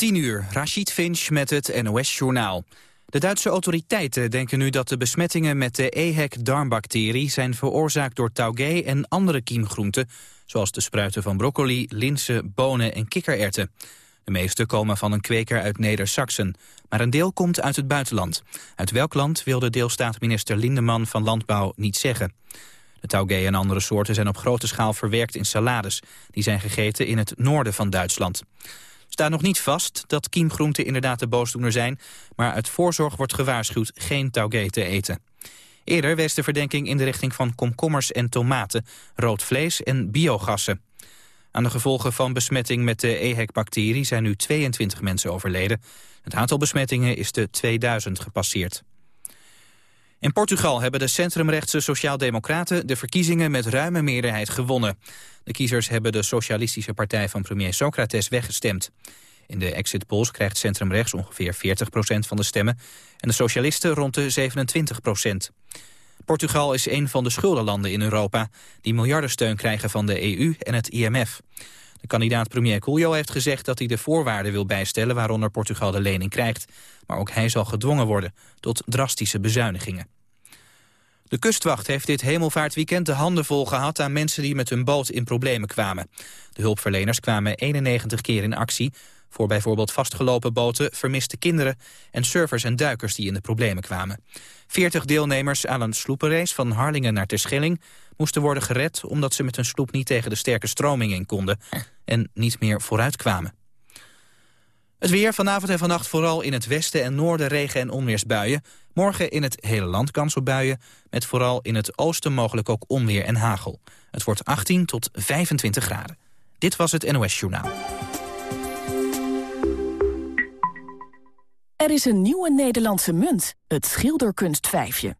10 uur, Rashid Finch met het NOS-journaal. De Duitse autoriteiten denken nu dat de besmettingen met de EHEC-darmbacterie... zijn veroorzaakt door taugé en andere kiemgroenten... zoals de spruiten van broccoli, linzen, bonen en kikkererwten. De meeste komen van een kweker uit Neder-Saxen. Maar een deel komt uit het buitenland. Uit welk land wil de deelstaatminister Lindeman van Landbouw niet zeggen. De taugé en andere soorten zijn op grote schaal verwerkt in salades. Die zijn gegeten in het noorden van Duitsland staat nog niet vast dat kiemgroenten inderdaad de boosdoener zijn... maar uit voorzorg wordt gewaarschuwd geen taugé te eten. Eerder wees de verdenking in de richting van komkommers en tomaten... rood vlees en biogassen. Aan de gevolgen van besmetting met de EHEC-bacterie... zijn nu 22 mensen overleden. Het aantal besmettingen is de 2000 gepasseerd. In Portugal hebben de centrumrechtse Sociaaldemocraten de verkiezingen met ruime meerderheid gewonnen. De kiezers hebben de socialistische partij van premier Socrates weggestemd. In de exit polls krijgt centrumrechts ongeveer 40% van de stemmen en de socialisten rond de 27% Portugal is een van de schuldenlanden in Europa die miljardensteun krijgen van de EU en het IMF. De kandidaat premier Coelho heeft gezegd dat hij de voorwaarden wil bijstellen waaronder Portugal de lening krijgt. Maar ook hij zal gedwongen worden tot drastische bezuinigingen. De kustwacht heeft dit hemelvaartweekend de handen vol gehad aan mensen die met hun boot in problemen kwamen. De hulpverleners kwamen 91 keer in actie voor bijvoorbeeld vastgelopen boten, vermiste kinderen en surfers en duikers die in de problemen kwamen. 40 deelnemers aan een sloepenrace van Harlingen naar Terschelling moesten worden gered omdat ze met hun sloep niet tegen de sterke stroming in konden en niet meer vooruit kwamen. Het weer vanavond en vannacht vooral in het westen en noorden regen- en onweersbuien. Morgen in het hele land kans op buien, met vooral in het oosten mogelijk ook onweer en hagel. Het wordt 18 tot 25 graden. Dit was het NOS Journaal. Er is een nieuwe Nederlandse munt, het schilderkunstvijfje.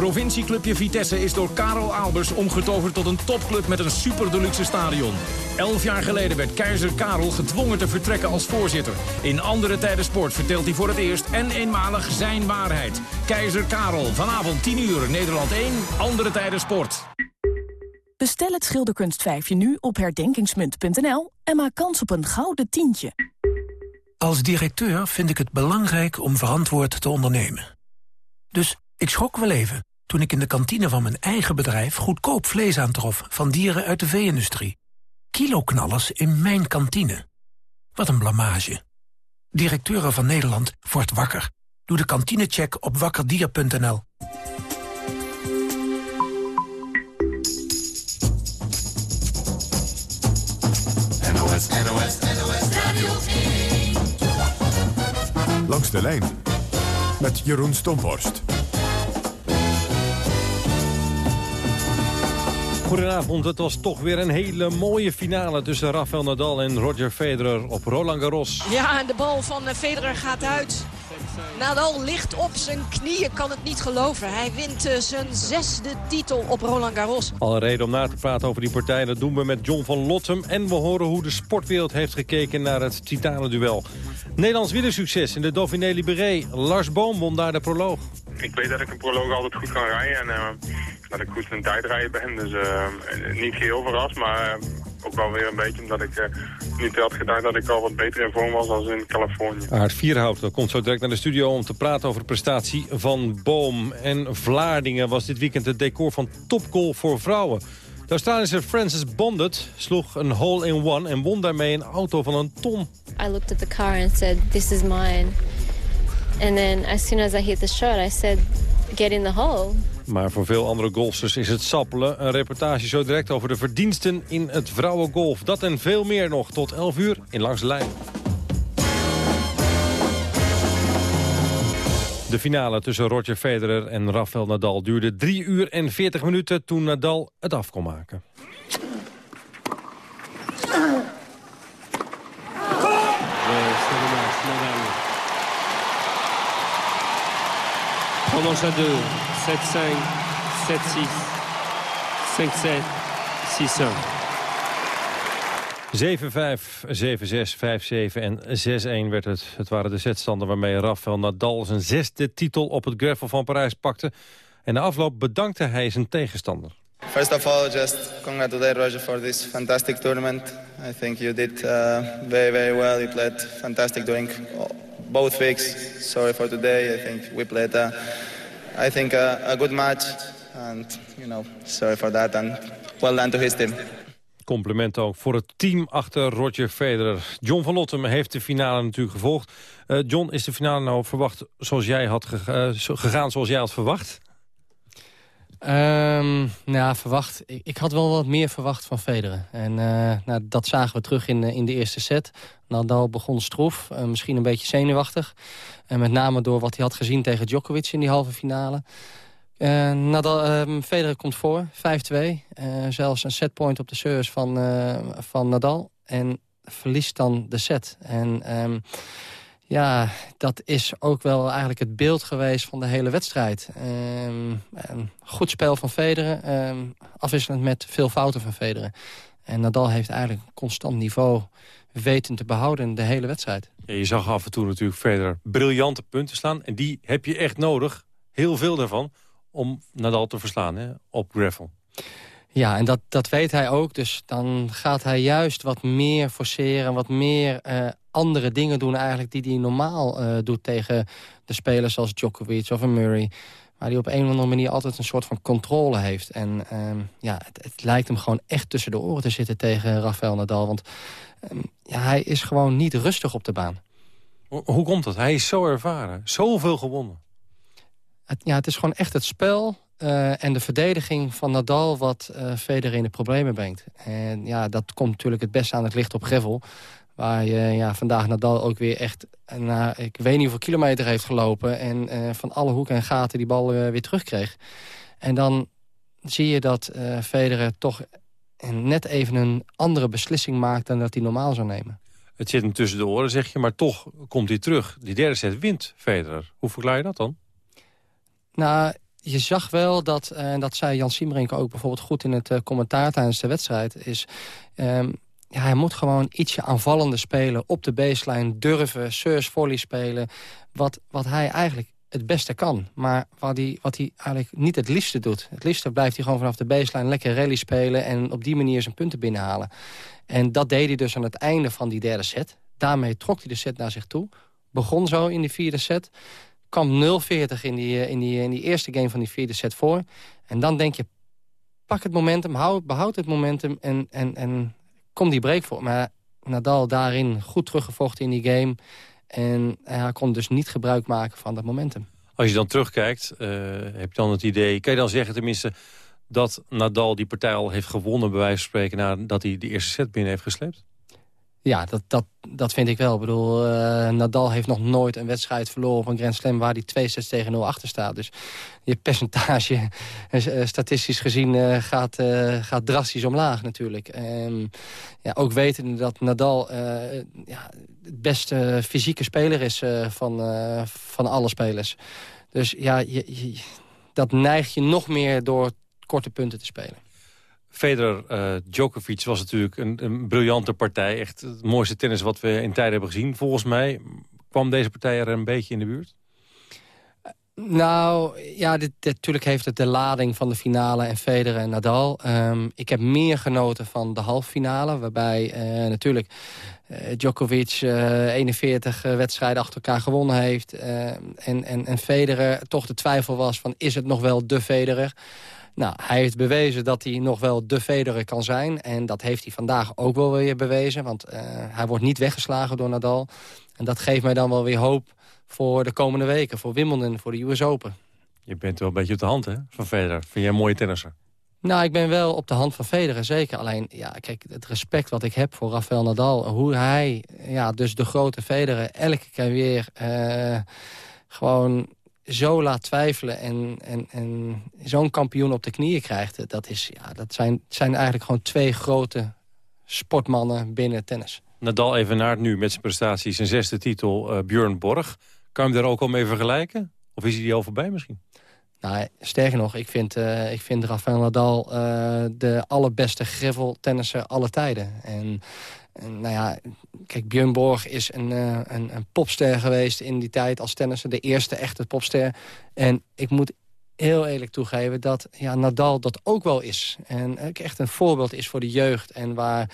Provincieclubje Vitesse is door Karel Albers omgetoverd tot een topclub met een super deluxe stadion. Elf jaar geleden werd keizer Karel gedwongen te vertrekken als voorzitter. In andere tijden sport vertelt hij voor het eerst en eenmalig zijn waarheid. Keizer Karel, vanavond 10 uur, Nederland 1, andere tijden sport. Bestel het schilderkunstvijfje nu op herdenkingsmunt.nl en maak kans op een gouden tientje. Als directeur vind ik het belangrijk om verantwoord te ondernemen. Dus ik schrok wel even toen ik in de kantine van mijn eigen bedrijf... goedkoop vlees aantrof van dieren uit de vee-industrie. Kiloknallers in mijn kantine. Wat een blamage. Directeuren van Nederland wordt wakker. Doe de kantinecheck op wakkerdier.nl. NOS, NOS, NOS Radio Langs de lijn met Jeroen Stomborst. Goedenavond, het was toch weer een hele mooie finale tussen Rafael Nadal en Roger Federer op Roland Garros. Ja, en de bal van eh, Federer gaat uit. Nadal ligt op zijn knieën, kan het niet geloven. Hij wint eh, zijn zesde titel op Roland Garros. Al een reden om na te praten over die partij. Dat doen we met John van Lottem. En we horen hoe de sportwereld heeft gekeken naar het titanenduel. Nederlands wielersucces in de Dauphiné Libéré. Lars Boom won daar de proloog. Ik weet dat ik een proloog altijd goed kan rijden. En uh, dat ik goed in tijdrijden ben. Dus uh, niet heel verrast, maar ook wel weer een beetje omdat ik niet had gedacht dat ik al wat beter in vorm was als in Californië. Aard Vierhout komt zo direct naar de studio om te praten over de prestatie van Boom. En Vlaardingen was dit weekend het decor van topgoal voor vrouwen. De Australische Frances Bonded sloeg een hole-in-one en won daarmee een auto van een ton. I looked at the car and said, this is mine. And then as soon as I hit the shot, I said, get in the hole. Maar voor veel andere golfsters is het sappelen. Een reportage zo direct over de verdiensten in het vrouwengolf. Dat en veel meer nog tot 11 uur in Langs de Lijn. De finale tussen Roger Federer en Rafael Nadal duurde 3 uur en 40 minuten toen Nadal het af kon maken. À 2, 7-5, 7-6, 5-7, 6-1. 7-5, 7-6, 5-7 en 6-1 werd het. Het waren de zetstanden waarmee Rafael Nadal zijn zesde titel op het gravel van Parijs pakte. En na afloop bedankte hij zijn tegenstander. First of all, just congratulate Roger for this fantastic tournament. I think you did uh, very, very well. You played fantastic during both weeks. Sorry for today. I think we played, uh, I think, a good match. And, you know, sorry for that. And well done to his team. Compliment ook voor het team achter Roger Federer. John van Lottem heeft de finale natuurlijk gevolgd. Uh, John, is de finale nou verwacht zoals jij had uh, gegaan zoals jij had verwacht? Um, nou, verwacht. Ik, ik, had wel wat meer verwacht van Federer. En uh, nou, dat zagen we terug in, in de eerste set. Nadal begon stroef, uh, misschien een beetje zenuwachtig. En met name door wat hij had gezien tegen Djokovic in die halve finale. Uh, Nadal, uh, Federer komt voor, 5-2. Uh, zelfs een setpoint op de service van, van Nadal. En verliest dan de set. En um, ja, dat is ook wel eigenlijk het beeld geweest van de hele wedstrijd. Um, goed spel van Federer, um, afwisselend met veel fouten van Federer. En Nadal heeft eigenlijk een constant niveau weten te behouden de hele wedstrijd. Je zag af en toe natuurlijk Federer briljante punten slaan. En die heb je echt nodig, heel veel daarvan, om Nadal te verslaan hè, op gravel. Ja, en dat, dat weet hij ook. Dus dan gaat hij juist wat meer forceren, wat meer uh, andere dingen doen eigenlijk... die hij normaal uh, doet tegen de spelers zoals Djokovic of Murray. Maar die op een of andere manier altijd een soort van controle heeft. En uh, ja, het, het, lijkt hem gewoon echt tussen de oren te zitten tegen Rafael Nadal. Want ehm, ja, hij is gewoon niet rustig op de baan. Hoe komt dat? Hij is zo ervaren. Zoveel gewonnen. Het, ja, het is gewoon echt het spel uh, en de verdediging van Nadal wat uh, Federer in de problemen brengt. En ja, dat komt natuurlijk het beste aan het licht op Gravel. Waar je ja, vandaag Nadal ook weer echt, na, ik weet niet hoeveel kilometer heeft gelopen... en uh, van alle hoeken en gaten die bal weer terugkreeg. En dan zie je dat Federer toch net even een andere beslissing maakt... dan dat hij normaal zou nemen. Het zit hem tussen de oren, zeg je, maar toch komt hij terug. Die derde set wint Federer. Hoe verklaar je dat dan? Nou, je zag wel dat, en eh, dat zei Jan Siemering ook bijvoorbeeld goed in het uh, commentaar tijdens de wedstrijd, is um, ja, hij moet gewoon ietsje aanvallender spelen, op de baseline durven, surge volley spelen, wat, wat hij eigenlijk het beste kan. Maar wat hij, wat hij eigenlijk niet het liefste doet. Het liefste blijft hij gewoon vanaf de baseline lekker rally spelen... en op die manier zijn punten binnenhalen. En dat deed hij dus aan het einde van die derde set. Daarmee trok hij de set naar zich toe. Begon zo in die vierde set kwam 0-40 in die, in, die, in die eerste game van die vierde set voor. En dan denk je, pak het momentum, hou, behoud het momentum en, en, en kom die break voor. Maar Nadal daarin goed teruggevochten in die game. En hij kon dus niet gebruik maken van dat momentum. Als je dan terugkijkt, uh, heb je dan het idee... kan je dan zeggen tenminste dat Nadal die partij al heeft gewonnen... bij wijze van spreken nadat hij de eerste set binnen heeft gesleept? Ja, dat, dat, dat vind ik wel. Ik bedoel, uh, Nadal heeft nog nooit een wedstrijd verloren een Grand Slam... waar hij 2 sets tegen 0 achter staat. Dus je percentage, uh, statistisch gezien, uh, gaat, gaat drastisch omlaag natuurlijk. Um, ja, ook weten dat Nadal ja, het beste fysieke speler is van, van alle spelers. Dus ja, je, dat neig je nog meer door korte punten te spelen. Federer, uh, Djokovic was natuurlijk een, een, briljante partij. Echt het mooiste tennis wat we in tijden hebben gezien. Volgens mij kwam deze partij er een beetje in de buurt? Nou, ja, natuurlijk heeft het de lading van de finale en Federer en Nadal. Um, ik heb meer genoten van de halffinale, waarbij uh, natuurlijk Djokovic uh, 41 wedstrijden achter elkaar gewonnen heeft. en, en, en Federer toch de twijfel was van, is het nog wel de Federer? Nou, hij heeft bewezen dat hij nog wel de Federer kan zijn. En dat heeft hij vandaag ook wel weer bewezen. Want uh, hij wordt niet weggeslagen door Nadal. En dat geeft mij dan wel weer hoop voor de komende weken. Voor Wimbledon, voor de US Open. Je bent wel een beetje op de hand hè, van Federer. Vind jij een mooie tennisser? Nou, ik ben wel op de hand van Federer, zeker. Alleen, ja, kijk, het respect wat ik heb voor Rafael Nadal... hoe hij, ja, dus de grote Federer, elke keer weer... Uh, gewoon zo laat twijfelen en, en, en zo'n kampioen op de knieën krijgt... dat, is, ja, dat zijn, zijn eigenlijk gewoon twee grote sportmannen binnen tennis. Nadal even naar nu met zijn prestaties, zijn zesde titel, uh, Björn Borg. Kan je hem daar ook al mee vergelijken? Of is hij die al voorbij misschien? Nou, sterker nog, ik vind, uh, ik vind Rafael Nadal uh, de allerbeste tennisser alle tijden. En En, nou ja, kijk, Björn Borg is een, uh, een, een, popster geweest in die tijd als tennisser. De eerste echte popster. En ik moet heel eerlijk toegeven dat ja, Nadal dat ook wel is. En echt een voorbeeld is voor de jeugd. En waar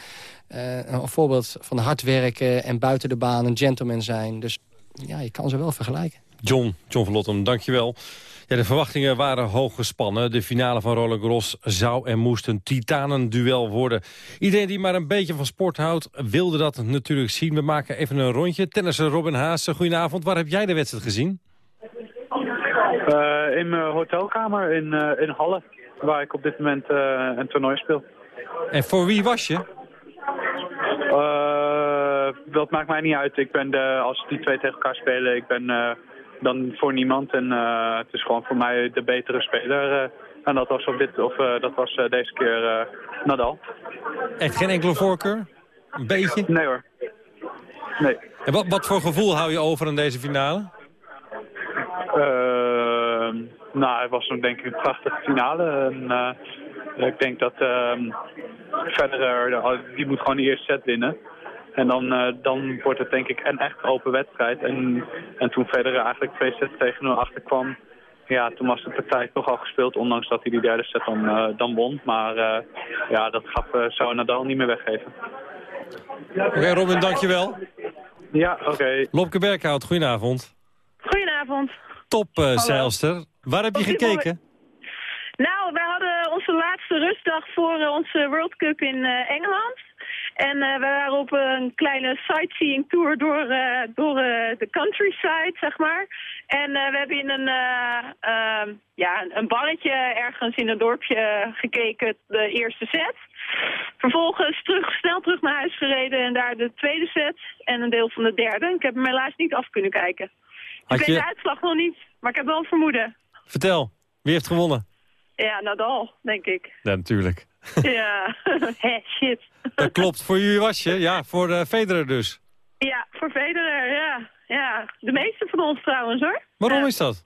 uh, een voorbeeld van hard werken en buiten de baan een gentleman zijn. Dus ja, je kan ze wel vergelijken. John, John van Lottem, dankjewel. Ja, de verwachtingen waren hoog gespannen. De finale van Roland Garros zou en moest een titanenduel worden. Iedereen die maar een beetje van sport houdt, wilde dat natuurlijk zien. We maken even een rondje. Tennisser Robin Haas, goedenavond. Waar heb jij de wedstrijd gezien? Uh, in mijn hotelkamer in, uh, in Halle, waar ik op dit moment uh, een toernooi speel. En voor wie was je? dat maakt mij niet uit. Ik ben de, als die twee tegen elkaar spelen, ik ben dan voor niemand. En het is gewoon voor mij de betere speler. en dat was, op dit, of, dat was deze keer Nadal. Echt geen enkele voorkeur? Een beetje? Nee hoor. Nee. En wat, wat voor gevoel hou je over aan deze finale? Uh, nou, het was denk ik een prachtige finale. En, ik denk dat uh, Federer, die moet gewoon de eerste set winnen. En dan, uh, dan wordt het denk ik een echt open wedstrijd. En, en toen Federer eigenlijk twee sets tegen 0 achterkwam... Ja, toen was de partij toch al gespeeld, ondanks dat hij die derde set dan, uh, dan won. Maar uh, ja, dat gaf, uh, zou Nadal niet meer weggeven. Oké, okay, Robin, dankjewel. Ja, oké. Okay. Lopke Berkhout, goedenavond. Goedenavond. Top, uh, Zeilster. Waar heb je gekeken? Nou, wij hadden onze laatste rustdag voor onze World Cup in uh, Engeland. En uh, we waren op een kleine sightseeing tour door, uh, door uh, de countryside, zeg maar. En we hebben in een, ehm, ja, een barretje ergens in een dorpje gekeken, de eerste set. Vervolgens terug, snel terug naar huis gereden en daar de tweede set en een deel van de derde. Ik heb hem helaas niet af kunnen kijken. Had ik weet de uitslag nog niet, maar ik heb wel een vermoeden. Vertel, wie heeft gewonnen? Ja, Nadal, denk ik. Ja, natuurlijk. Ja, shit. Dat klopt, voor jullie was je, ja, voor uh, Federer dus. Ja, voor Federer, ja. ja. De meeste van ons trouwens, hoor. Waarom ja. is dat?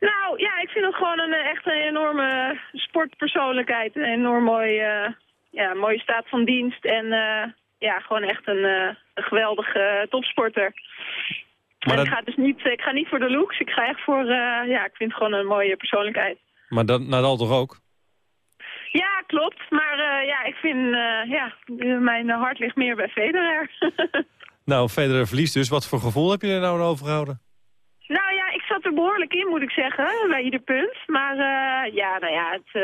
Nou, ja, ik vind het gewoon een echt een enorme sportpersoonlijkheid. Een enorm mooi, uh, ja, mooie staat van dienst en uh, ja, gewoon echt een, een geweldige topsporter. Maar dat... ik, ga dus niet, ik ga niet voor de looks, ik ga echt voor, ja, ik vind het gewoon een mooie persoonlijkheid. Maar dat, Nadal toch ook? Ja, klopt. Maar uh, ja, ik vind, uh, ja, mijn hart ligt meer bij Federer. nou, Federer verliest dus. Wat voor gevoel heb je er nou overgehouden? Nou ja, ik zat er behoorlijk in, moet ik zeggen, bij ieder punt. Maar uh, ja, nou ja, het,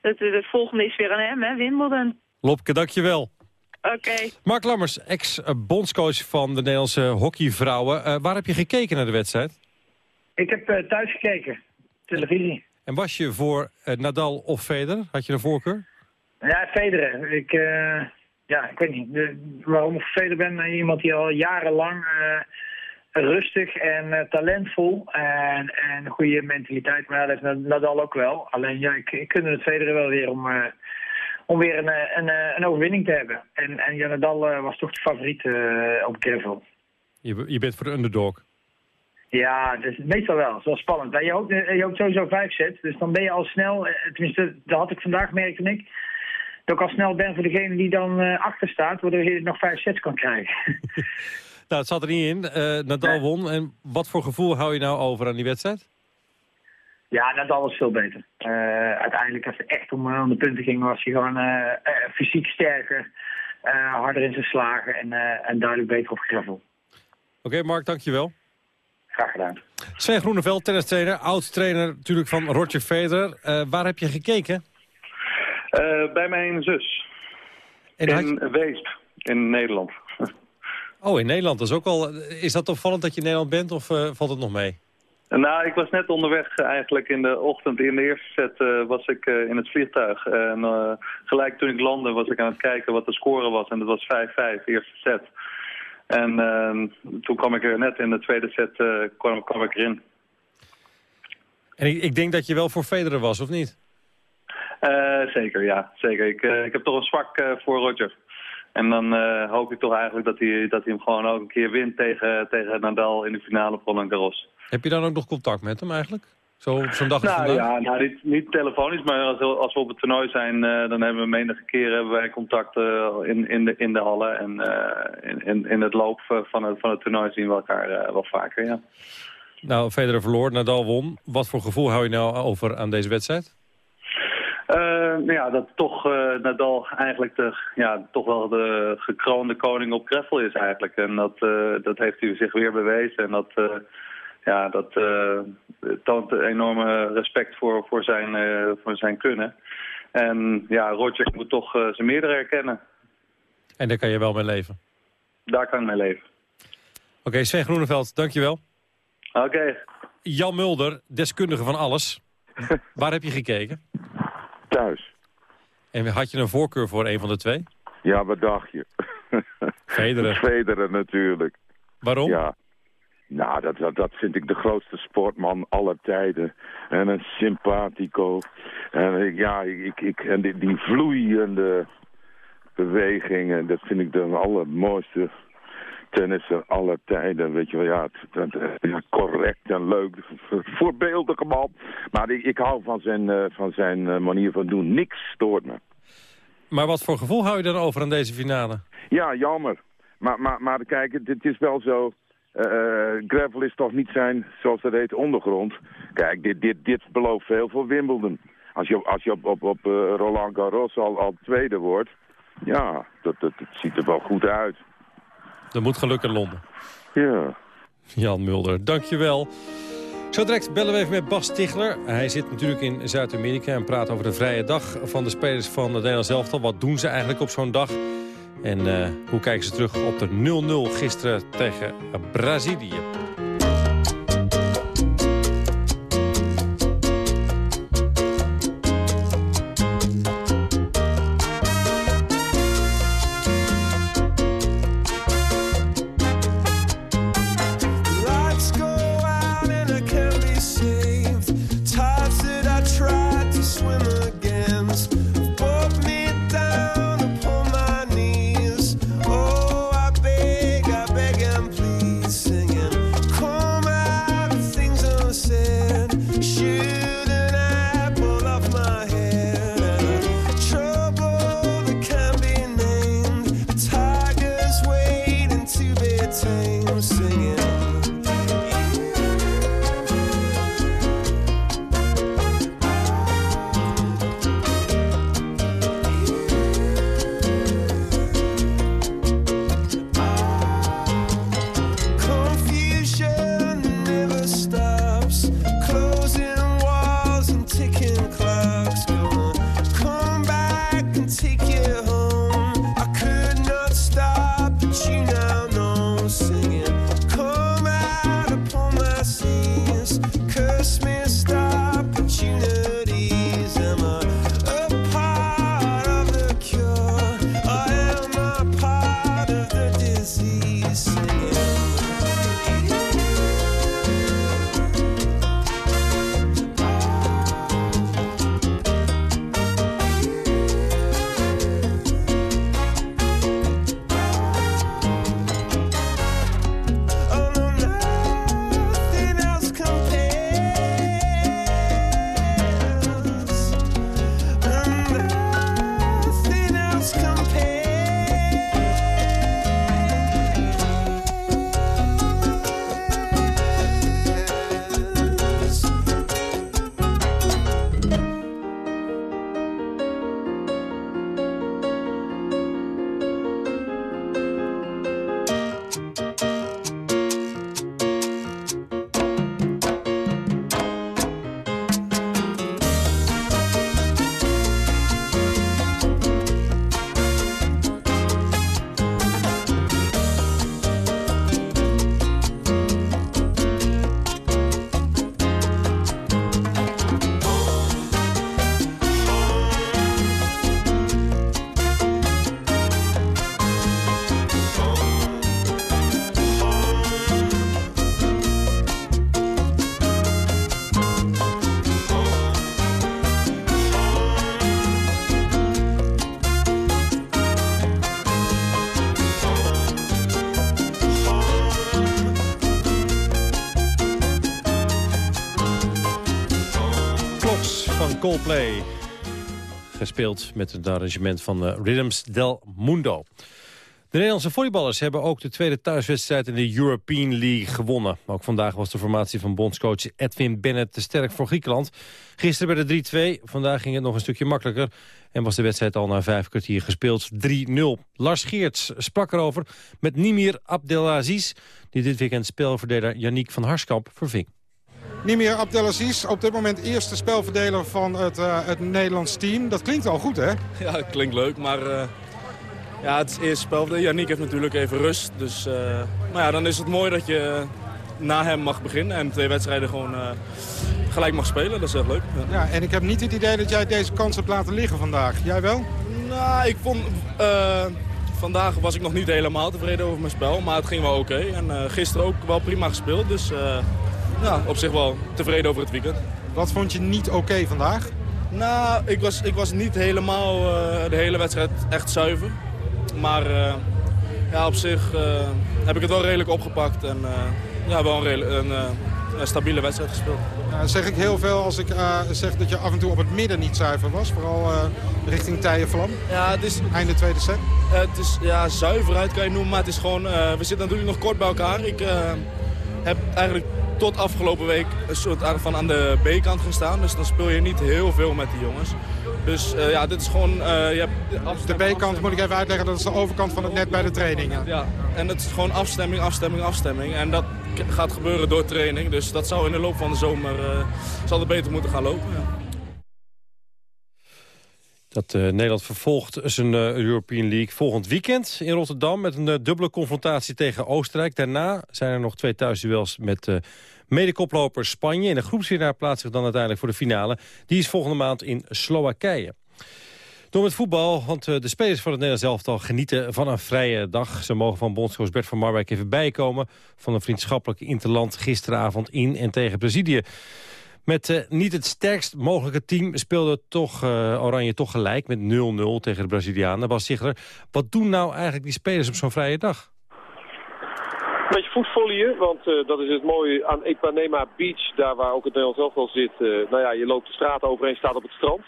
het, het, volgende is weer aan hem, hè, Wimbledon. Lopke, dankjewel. Oké. Okay. Mark Lammers, ex-bondscoach van de Nederlandse hockeyvrouwen. Uh, waar heb je gekeken naar de wedstrijd? Ik heb uh, thuis gekeken. Televisie. En was je voor uh, Nadal of Federer? Had je een voorkeur? Ja, Federer. Ik, ja, ik weet niet de, waarom ik Federer ben. Iemand die al jarenlang rustig en talentvol en, en een goede mentaliteit. Maar dat heeft Nadal ook wel. Alleen ja, ik, ik kunde het Federer wel weer om om weer een, een, een overwinning te hebben. En, en Nadal was toch de favoriet op gravel. Je, je bent voor de underdog? Ja, dus meestal wel. Dat is wel spannend. Je hoopt, je hoopt sowieso vijf sets, dus dan ben je al snel... Tenminste, dat had ik vandaag, merkte ik... Dat ik al snel ben voor degene die dan uh, achter staat... waardoor je nog vijf sets kan krijgen. nou, het zat er niet in. Nadal nee. won. En wat voor gevoel hou je nou over aan die wedstrijd? Ja, Nadal was veel beter. Uh, uiteindelijk, als het echt om, om, de punten ging, was hij gewoon fysiek sterker, harder in zijn slagen en, en duidelijk beter op gravel. Oké, okay, Mark, dankjewel. Graag gedaan. Sven Groeneveld, tennistrainer, oud-trainer natuurlijk van Roger Federer. waar heb je gekeken? bij mijn zus. En in je... Weesp, in Nederland. oh, in Nederland. Dat is, ook al, is dat opvallend dat je in Nederland bent of valt het nog mee? Nou, ik was net onderweg eigenlijk in de ochtend. In de eerste set uh, was ik uh, in het vliegtuig. En uh, gelijk toen ik landde was ik aan het kijken wat de score was. En dat was 5-5, eerste set. En ehm, toen kwam ik er net in de tweede set kwam, kwam ik erin. En ik, ik, denk dat je wel voor Federer was, of niet? zeker, ja. Zeker. Ik, ik heb toch een zwak voor Roger. En dan hoop ik toch eigenlijk dat hij, dat hij hem gewoon ook een keer wint tegen, tegen Nadal in de finale van Roland Garros. Heb je dan ook nog contact met hem eigenlijk? Zo op zo'n dag als Nou vandaag? ja, nou, niet, niet telefonisch, maar als, als we op het toernooi zijn, eh, dan hebben we menige keren hebben wij contact eh, in, in, de, in de hallen. En eh, in, in, in het loop van het, van het toernooi zien we elkaar wel vaker, ja. Nou, Federer verloor, Nadal won. Wat voor gevoel hou je nou over aan deze wedstrijd? Nou ja, dat toch Nadal eigenlijk de, ja, toch wel de gekroonde koning op gravel is eigenlijk. En dat, dat heeft hij zich weer bewezen. En dat, ja, dat eh, toont enorme respect voor, voor, zijn, eh, voor zijn kunnen. En ja, Roger moet toch eh, zijn meerdere herkennen. En daar kan je wel mee leven. Daar kan ik mee leven. Oké, Sven Groeneveld, dankjewel. Oké. Jan Mulder, deskundige van alles. Waar heb je gekeken? Thuis. En had je een voorkeur voor een van de twee? Ja, wat dacht je? Federer. Federer natuurlijk. Waarom? Ja. Nou, dat, dat, dat vind ik de grootste sportman aller tijden. En een sympathico. En ja, ik, ik, en die, die vloeiende bewegingen, dat vind ik de allermooiste tennisser aller tijden. Weet je wel, ja, het, het- ja, correct en leuk. Voorbeeldige man. Maar ik, ik hou van zijn, eh, van zijn eh, manier van doen. Niks stoort me. Maar wat voor gevoel hou je dan over aan deze finale? Ja, jammer. Maar, maar, maar kijk, het, het is wel zo... eh, eh, gravel is toch niet zijn, zoals dat heet, ondergrond. Kijk, dit, dit, dit belooft veel voor Wimbledon. Als je, als je op, op, op eh, Roland Garros al, al tweede wordt... Ja, dat, dat, dat ziet er wel goed uit. Er moet geluk in Londen. Ja. Jan Mulder, dankjewel. Zo direct bellen we even met Bas Stigler. Hij zit natuurlijk in Zuid-Amerika en praat over de vrije dag van de spelers van het Nederlands elftal. Wat doen ze eigenlijk op zo'n dag? En eh, hoe kijken ze terug op de 0-0 gisteren tegen Brazilië? Gespeeld met het arrangement van uh, Rhythms del Mundo. De Nederlandse volleyballers hebben ook de tweede thuiswedstrijd in de European League gewonnen. Ook vandaag was de formatie van bondscoach Edwin Bennett te sterk voor Griekenland. Gisteren werd het 3-2, vandaag ging het nog een stukje makkelijker. En was de wedstrijd al na vijf kwartier gespeeld 3-0. Lars Geerts sprak erover met Nimir Abdelaziz... die dit weekend spelverdeler Yannick van Harskamp verving. Nimir Abdelaziz, op dit moment eerste spelverdeler van het, uh, het Nederlands team. Dat klinkt al goed, hè? Ja, het klinkt leuk, maar uh, ja, het is eerste spelverdeler. Yannick heeft natuurlijk even rust. Dus, uh, maar ja, dan is het mooi dat je na hem mag beginnen en twee wedstrijden gewoon gelijk mag spelen. Dat is echt leuk. Ja. ja. en ik heb niet het idee dat jij deze kans hebt laten liggen vandaag. Jij wel? Nou, ik vond... vandaag was ik nog niet helemaal tevreden over mijn spel, maar het ging wel oké. Okay. En gisteren ook wel prima gespeeld, dus ja, op zich wel tevreden over het weekend. Wat vond je niet oké vandaag? Nou, ik was, ik was niet helemaal uh, de hele wedstrijd echt zuiver. Maar uh, ja, op zich uh, heb ik het wel redelijk opgepakt en ja, wel een, een, een, stabiele wedstrijd gespeeld. Ja, zeg ik heel veel als ik zeg dat je af en toe op het midden niet zuiver was. Vooral richting Tije Vlam. Ja, het is... Einde tweede set. het is ja, zuiverheid kan je noemen, maar het is gewoon... we zitten natuurlijk nog kort bij elkaar. Ik heb eigenlijk tot afgelopen week een soort van aan de B-kant gaan staan. Dus dan speel je niet heel veel met die jongens. Dus uh, ja, dit is gewoon... Uh, je hebt de B-kant moet ik even uitleggen, dat is de overkant van het net bij de training. Ja, en het is gewoon afstemming, afstemming, afstemming. En dat gaat gebeuren door training. Dus dat zou in de loop van de zomer uh, zal het beter moeten gaan lopen. Ja. Dat uh, Nederland vervolgt zijn uh, European League volgend weekend in Rotterdam... met een uh, dubbele confrontatie tegen Oostenrijk. Daarna zijn er nog twee thuisduels met medekoploper Spanje. En de groepswinnaar plaatst zich dan uiteindelijk voor de finale. Die is volgende maand in Slowakije. Door met voetbal, want de spelers van het Nederlands elftal genieten van een vrije dag. Ze mogen van bondscoach Bert van Marwijk even bijkomen... van een vriendschappelijk interland gisteravond in en tegen Brazilië. Met uh, niet het sterkst mogelijke team speelde toch, uh, Oranje toch gelijk met 0-0 tegen de Brazilianen. Bas Ziegler, wat doen nou eigenlijk die spelers op zo'n vrije dag? Een beetje voetvolleyen, want uh, dat is het mooie aan Ipanema Beach, daar waar ook het Nederlands elftal zit. nou ja, je loopt de straat over en staat op het strand.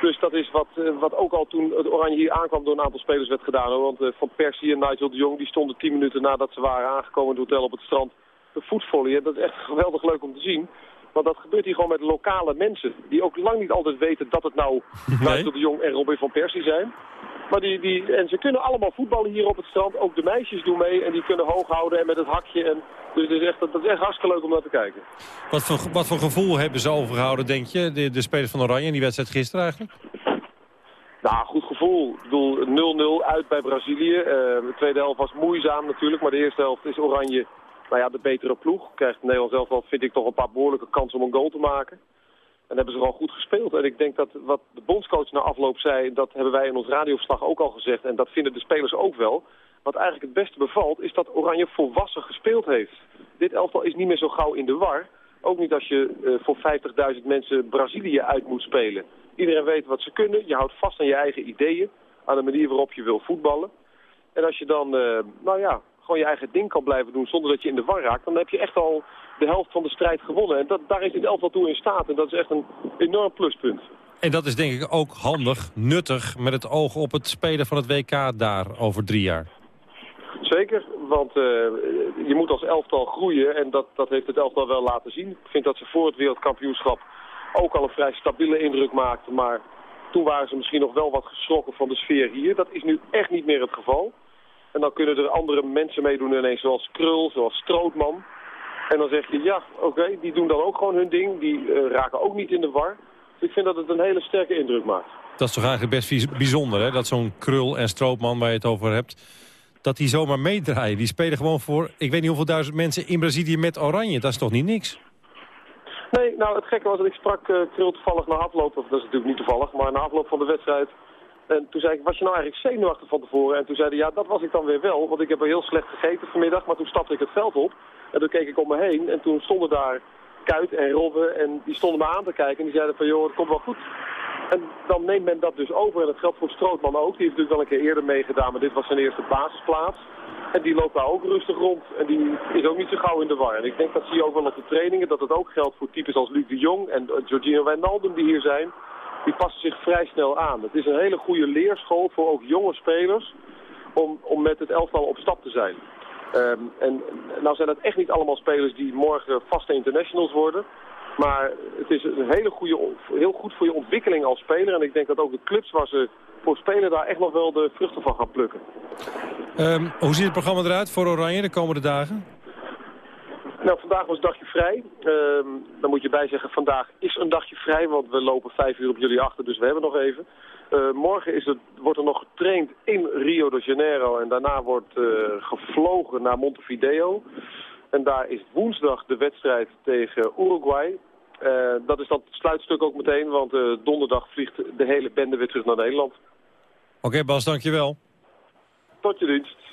Dus dat is wat, wat ook al toen het Oranje hier aankwam door een aantal spelers werd gedaan. Want Van Persie en Nigel de Jong die stonden 10 minuten nadat ze waren aangekomen in het hotel op het strand te voetvolleyen. Dat is echt geweldig leuk om te zien. Want dat gebeurt hier gewoon met lokale mensen. Die ook lang niet altijd weten dat het nou nee. de Jong en Robin van Persie zijn. Maar die, die, en ze kunnen allemaal voetballen hier op het strand. Ook de meisjes doen mee en die kunnen hoog houden en met het hakje. En, dus het is echt, dat is echt hartstikke leuk om naar te kijken. Wat voor, wat voor gevoel hebben ze overgehouden, denk je, de, de spelers van Oranje in die wedstrijd gisteren eigenlijk? Nou, goed gevoel. Ik bedoel, 0-0 uit bij Brazilië. Uh, de tweede helft was moeizaam natuurlijk, maar de eerste helft is Oranje nou ja, de betere ploeg. Krijgt Nederland zelf wel, vind ik, toch een paar behoorlijke kansen om een goal te maken. En hebben ze gewoon goed gespeeld. En ik denk dat wat de bondscoach na afloop zei, dat hebben wij in ons radioverslag ook al gezegd. En dat vinden de spelers ook wel. Wat eigenlijk het beste bevalt, is dat Oranje volwassen gespeeld heeft. Dit elftal is niet meer zo gauw in de war. Ook niet als je uh, voor 50.000 mensen Brazilië uit moet spelen. Iedereen weet wat ze kunnen. Je houdt vast aan je eigen ideeën. Aan de manier waarop je wil voetballen. En als je dan, uh, nou ja, gewoon je eigen ding kan blijven doen zonder dat je in de war raakt, dan heb je echt al de helft van de strijd gewonnen. En dat, daar is dit elftal toe in staat. En dat is echt een enorm pluspunt. En dat is denk ik ook handig, nuttig, met het oog op het spelen van het WK daar over drie jaar. Zeker, want uh, je moet als elftal groeien en dat, dat heeft het elftal wel laten zien. Ik vind dat ze voor het wereldkampioenschap ook al een vrij stabiele indruk maakten. Maar toen waren ze misschien nog wel wat geschrokken van de sfeer hier. Dat is nu echt niet meer het geval. En dan kunnen er andere mensen meedoen ineens, zoals Krul, zoals Strootman. En dan zeg je, ja, oké, die doen dan ook gewoon hun ding. Die uh, raken ook niet in de war. Dus ik vind dat het een hele sterke indruk maakt. Dat is toch eigenlijk best bijzonder, hè? Dat zo'n Krul en Strootman waar je het over hebt... dat die zomaar meedraaien. Die spelen gewoon voor, ik weet niet hoeveel duizend mensen in Brazilië met oranje. Dat is toch niet niks? Nee, nou het gekke was dat ik sprak uh, Krul toevallig na afloop, of dat is natuurlijk niet toevallig, maar na afloop van de wedstrijd en toen zei ik, was je nou eigenlijk zenuwachtig van tevoren? En toen zeiden ja, dat was ik dan weer wel, want ik heb heel slecht gegeten vanmiddag. Maar toen stapte ik het veld op en toen keek ik om me heen. En toen stonden daar Kuit en Robbe en die stonden me aan te kijken. En die zeiden van, joh, het komt wel goed. En dan neemt men dat dus over. En dat geldt voor Strootman ook. Die heeft natuurlijk wel een keer eerder meegedaan, maar dit was zijn eerste basisplaats. En die loopt daar ook rustig rond. En die is ook niet zo gauw in de war. En ik denk dat zie je ook wel op de trainingen. Dat het ook geldt voor types als Luc de Jong en uh, Jorginho Wijnaldum die hier zijn. Die passen zich vrij snel aan. Het is een hele goede leerschool voor ook jonge spelers. Om, om met het elftal op stap te zijn. Ehm, en nou zijn dat echt niet allemaal spelers die morgen vaste internationals worden. Maar het is een hele goede, heel goed voor je ontwikkeling als speler. En ik denk dat ook de clubs waar ze voor spelen daar echt nog wel de vruchten van gaan plukken. Ehm, hoe ziet het programma eruit voor Oranje de komende dagen? Nou, vandaag was dagje vrij. Ehm, dan moet je bij zeggen, vandaag is een dagje vrij, want we lopen vijf uur op jullie achter, dus we hebben nog even. Uh, morgen is het, wordt er nog getraind in Rio de Janeiro en daarna wordt uh, gevlogen naar Montevideo. En daar is woensdag de wedstrijd tegen Uruguay. Uh, dat is dan het sluitstuk ook meteen, want donderdag vliegt de hele bende weer terug naar Nederland. Oké okay, Bas, dankjewel. Tot je dienst.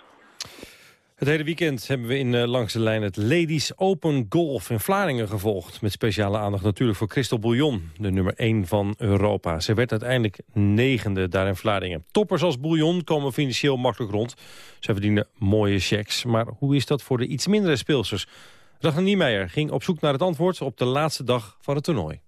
Het hele weekend hebben we in uh, langs de lijn het Ladies Open Golf in Vlaardingen gevolgd. Met speciale aandacht natuurlijk voor Christel Bouillon, de nummer 1 van Europa. Ze werd uiteindelijk negende daar in Vlaardingen. Toppers als Bouillon komen financieel makkelijk rond. Ze verdienen mooie checks. Maar hoe is dat voor de iets mindere speelsters? Ragnar Niemeyer ging op zoek naar het antwoord op de laatste dag van het toernooi.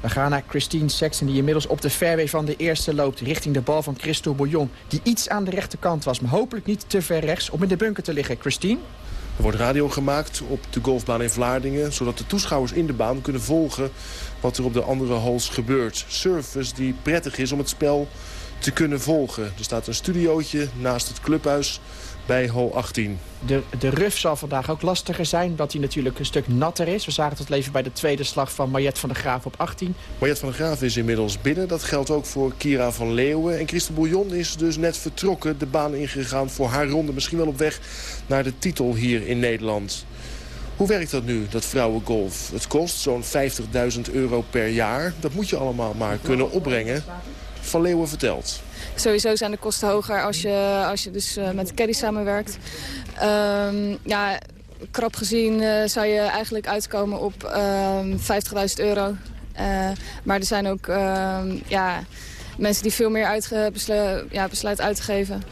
We gaan naar Christine Sexton, die inmiddels op de fairway van de eerste loopt... richting de bal van Christel Bouillon, die iets aan de rechterkant was... maar hopelijk niet te ver rechts om in de bunker te liggen. Christine? Er wordt radio gemaakt op de golfbaan in Vlaardingen... zodat de toeschouwers in de baan kunnen volgen wat er op de andere holes gebeurt. Service die prettig is om het spel te kunnen volgen. Er staat een studiootje naast het clubhuis bij hole 18. De, de ruf zal vandaag ook lastiger zijn, omdat hij natuurlijk een stuk natter is. We zagen het leven bij de tweede slag van Mariette van der Graaf op 18. Mariette van der Graaf is inmiddels binnen. Dat geldt ook voor Kira van Leeuwen. En Christel Bouillon is dus net vertrokken, de baan ingegaan voor haar ronde. Misschien wel op weg naar de titel hier in Nederland. Hoe werkt dat nu, dat vrouwengolf? Het kost zo'n 50.000 euro per jaar. Dat moet je allemaal maar kunnen opbrengen. Van Leeuwen vertelt. Sowieso zijn de kosten hoger als je, als je dus uh, met de caddy samenwerkt. Um, ja, krap gezien uh, zou je eigenlijk uitkomen op uh, 50.000 euro. Uh, maar er zijn ook ehm, ja, mensen die veel meer ja, besluiten uit te geven.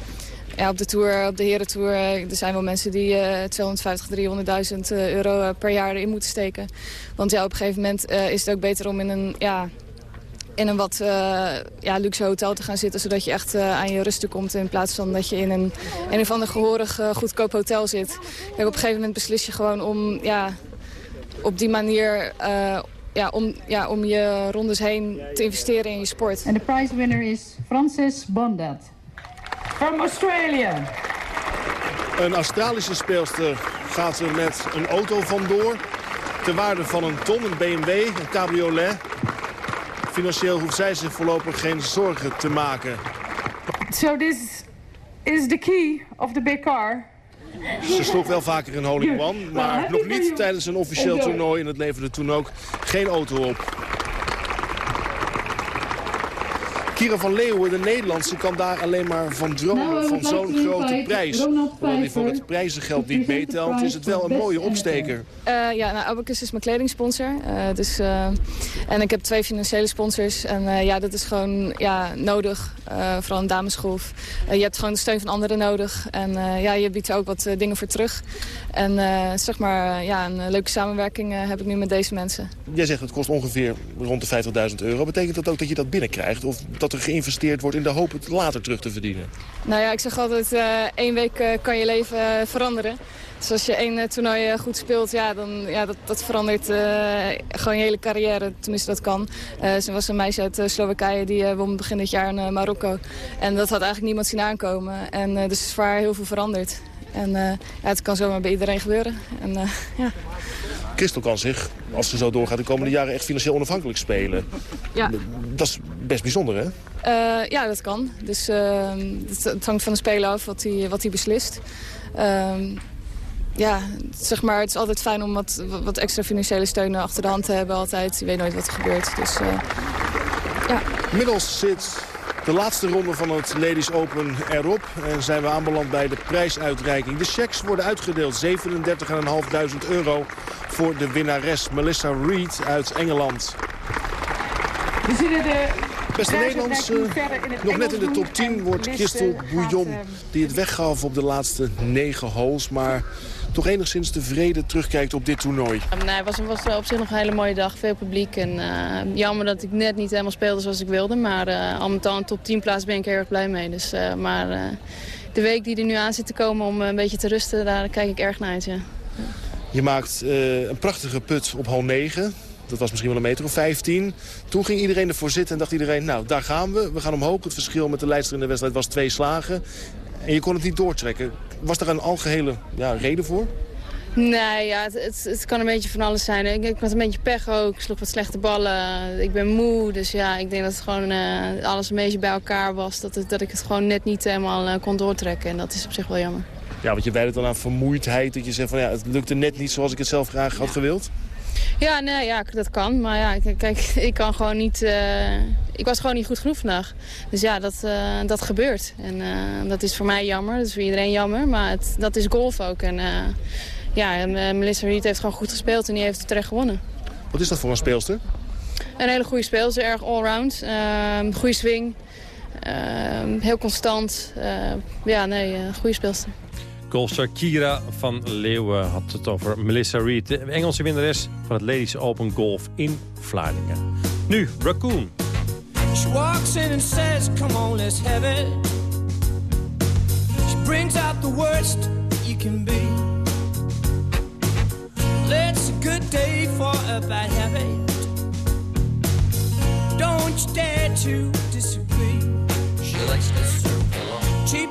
Ja, op de tour, op de herentour, er zijn wel mensen die uh, 250, 300.000 euro per jaar erin moeten steken. Want ja, op een gegeven moment is het ook beter om in een ja, in een wat uh, ja, luxe hotel te gaan zitten... zodat je echt uh, aan je rusten komt... in plaats van dat je in een, een of ander gehoorig uh, goedkoop hotel zit. Kijk, op een gegeven moment beslis je gewoon om ja, op die manier... ja, om, ja, om je rondes heen te investeren in je sport. En de prize winner is Frances Bondat. From Australia. Een Australische speelster gaat er met een auto vandoor... ter waarde van een ton, een BMW, een cabriolet... Financieel hoeft zij zich voorlopig geen zorgen te maken. So this is the key of the big car. Ze sloeg wel vaker een hole in one, maar nog niet tijdens een officieel toernooi. En het leverde toen ook geen auto op. Kira van Leeuwen, de Nederlandse, kan daar alleen maar van dromen. Nou, van zo'n grote prijs. Hoewel die voor het prijzengeld niet meetelt, is het wel een mooie opsteker. Uh, ja, nou, Abacus is mijn kledingsponsor. Uh, dus, uh, en ik heb twee financiële sponsors. En ja, dat is gewoon ja, nodig. vooral een damesgolf. je hebt gewoon de steun van anderen nodig. En ja, je biedt er ook wat dingen voor terug. En zeg maar, ja, een leuke samenwerking heb ik nu met deze mensen. Jij zegt het kost ongeveer rond de 50.000 euro. Betekent dat ook dat je dat binnenkrijgt? Of dat er geïnvesteerd wordt in de hoop het later terug te verdienen? Nou ja, ik zeg altijd, uh, één week uh, kan je leven veranderen. Dus als je één toernooi goed speelt, ja, dan ja, dat, dat verandert gewoon je hele carrière. Tenminste, dat kan. er was een meisje uit Slowakije die won begin dit jaar in Marokko. En dat had eigenlijk niemand zien aankomen. En dus is voor heel veel veranderd. En ja, het kan zomaar bij iedereen gebeuren. En, ja. Christel kan zich, als ze zo doorgaat, de komende jaren echt financieel onafhankelijk spelen. Ja. Dat is best bijzonder, hè? Uh, ja, dat kan. Dus uh, het, hangt van de speler af wat hij wat beslist. Uh, ja, zeg maar, het is altijd fijn om wat, wat extra financiële steun achter de hand te hebben altijd. Je weet nooit wat er gebeurt. Dus, ja. Inmiddels zit de laatste ronde van het Ladies Open erop. En zijn we aanbeland bij de prijsuitreiking. De checks worden uitgedeeld. 37.500 euro voor de winnares Melissa Reed uit Engeland. We zien de Beste Nederlands, uh, nog net in de top 10 wordt Christel Bouillon... die het weggaf op de laatste negen holes, maar toch enigszins tevreden terugkijkt op dit toernooi. Nee, het was, was op zich nog een hele mooie dag, veel publiek. En uh, jammer dat ik net niet helemaal speelde zoals ik wilde. Maar uh, al met al een top 10 plaats ben ik er erg blij mee. Dus, uh, maar de week die er nu aan zit te komen om een beetje te rusten, daar kijk ik erg naar uit. Ja. Je maakt een prachtige put op hal 9. Dat was misschien wel een meter of 15. Toen ging iedereen ervoor zitten en dacht iedereen, nou, daar gaan we. We gaan omhoog. Het verschil met de leidster in de wedstrijd was twee slagen. En je kon het niet doortrekken. Was daar een algehele ja, reden voor? Nee, ja, het, het, het, kan een beetje van alles zijn. Ik, ik had een beetje pech ook. Ik sloeg wat slechte ballen. Ik ben moe. Dus ja, ik denk dat het gewoon uh, alles een beetje bij elkaar was. Dat, het, dat ik het gewoon net niet helemaal uh, kon doortrekken. En dat is op zich wel jammer. Ja, want je wijdt het dan aan vermoeidheid. Dat je zegt van ja, het lukte net niet zoals ik het zelf graag had gewild. Ja, nee, ja, dat kan. Maar ja, kijk, ik kan gewoon niet... Uh, ik was gewoon niet goed genoeg vandaag. Dus ja, dat, uh, dat gebeurt. En uh, dat is voor mij jammer. Dat is voor iedereen jammer. Maar het, dat is golf ook. En ja, Melissa Reed heeft gewoon goed gespeeld en die heeft terecht gewonnen. Wat is dat voor een speelster? Een hele goede speelster, erg allround. Ehm, goede swing. Ehm, heel constant. ja, nee, goede speelster. Golfster Kira van Leeuwen had het over Melissa Reed. De Engelse winnares van het Ladies Open Golf in Vlaardingen. Nu, Raccoon. She walks in and says, come on, let's have it. She brings out the worst you can be. It's a good day for a bad habit. Don't you dare to disagree. She likes to circle on. Cheap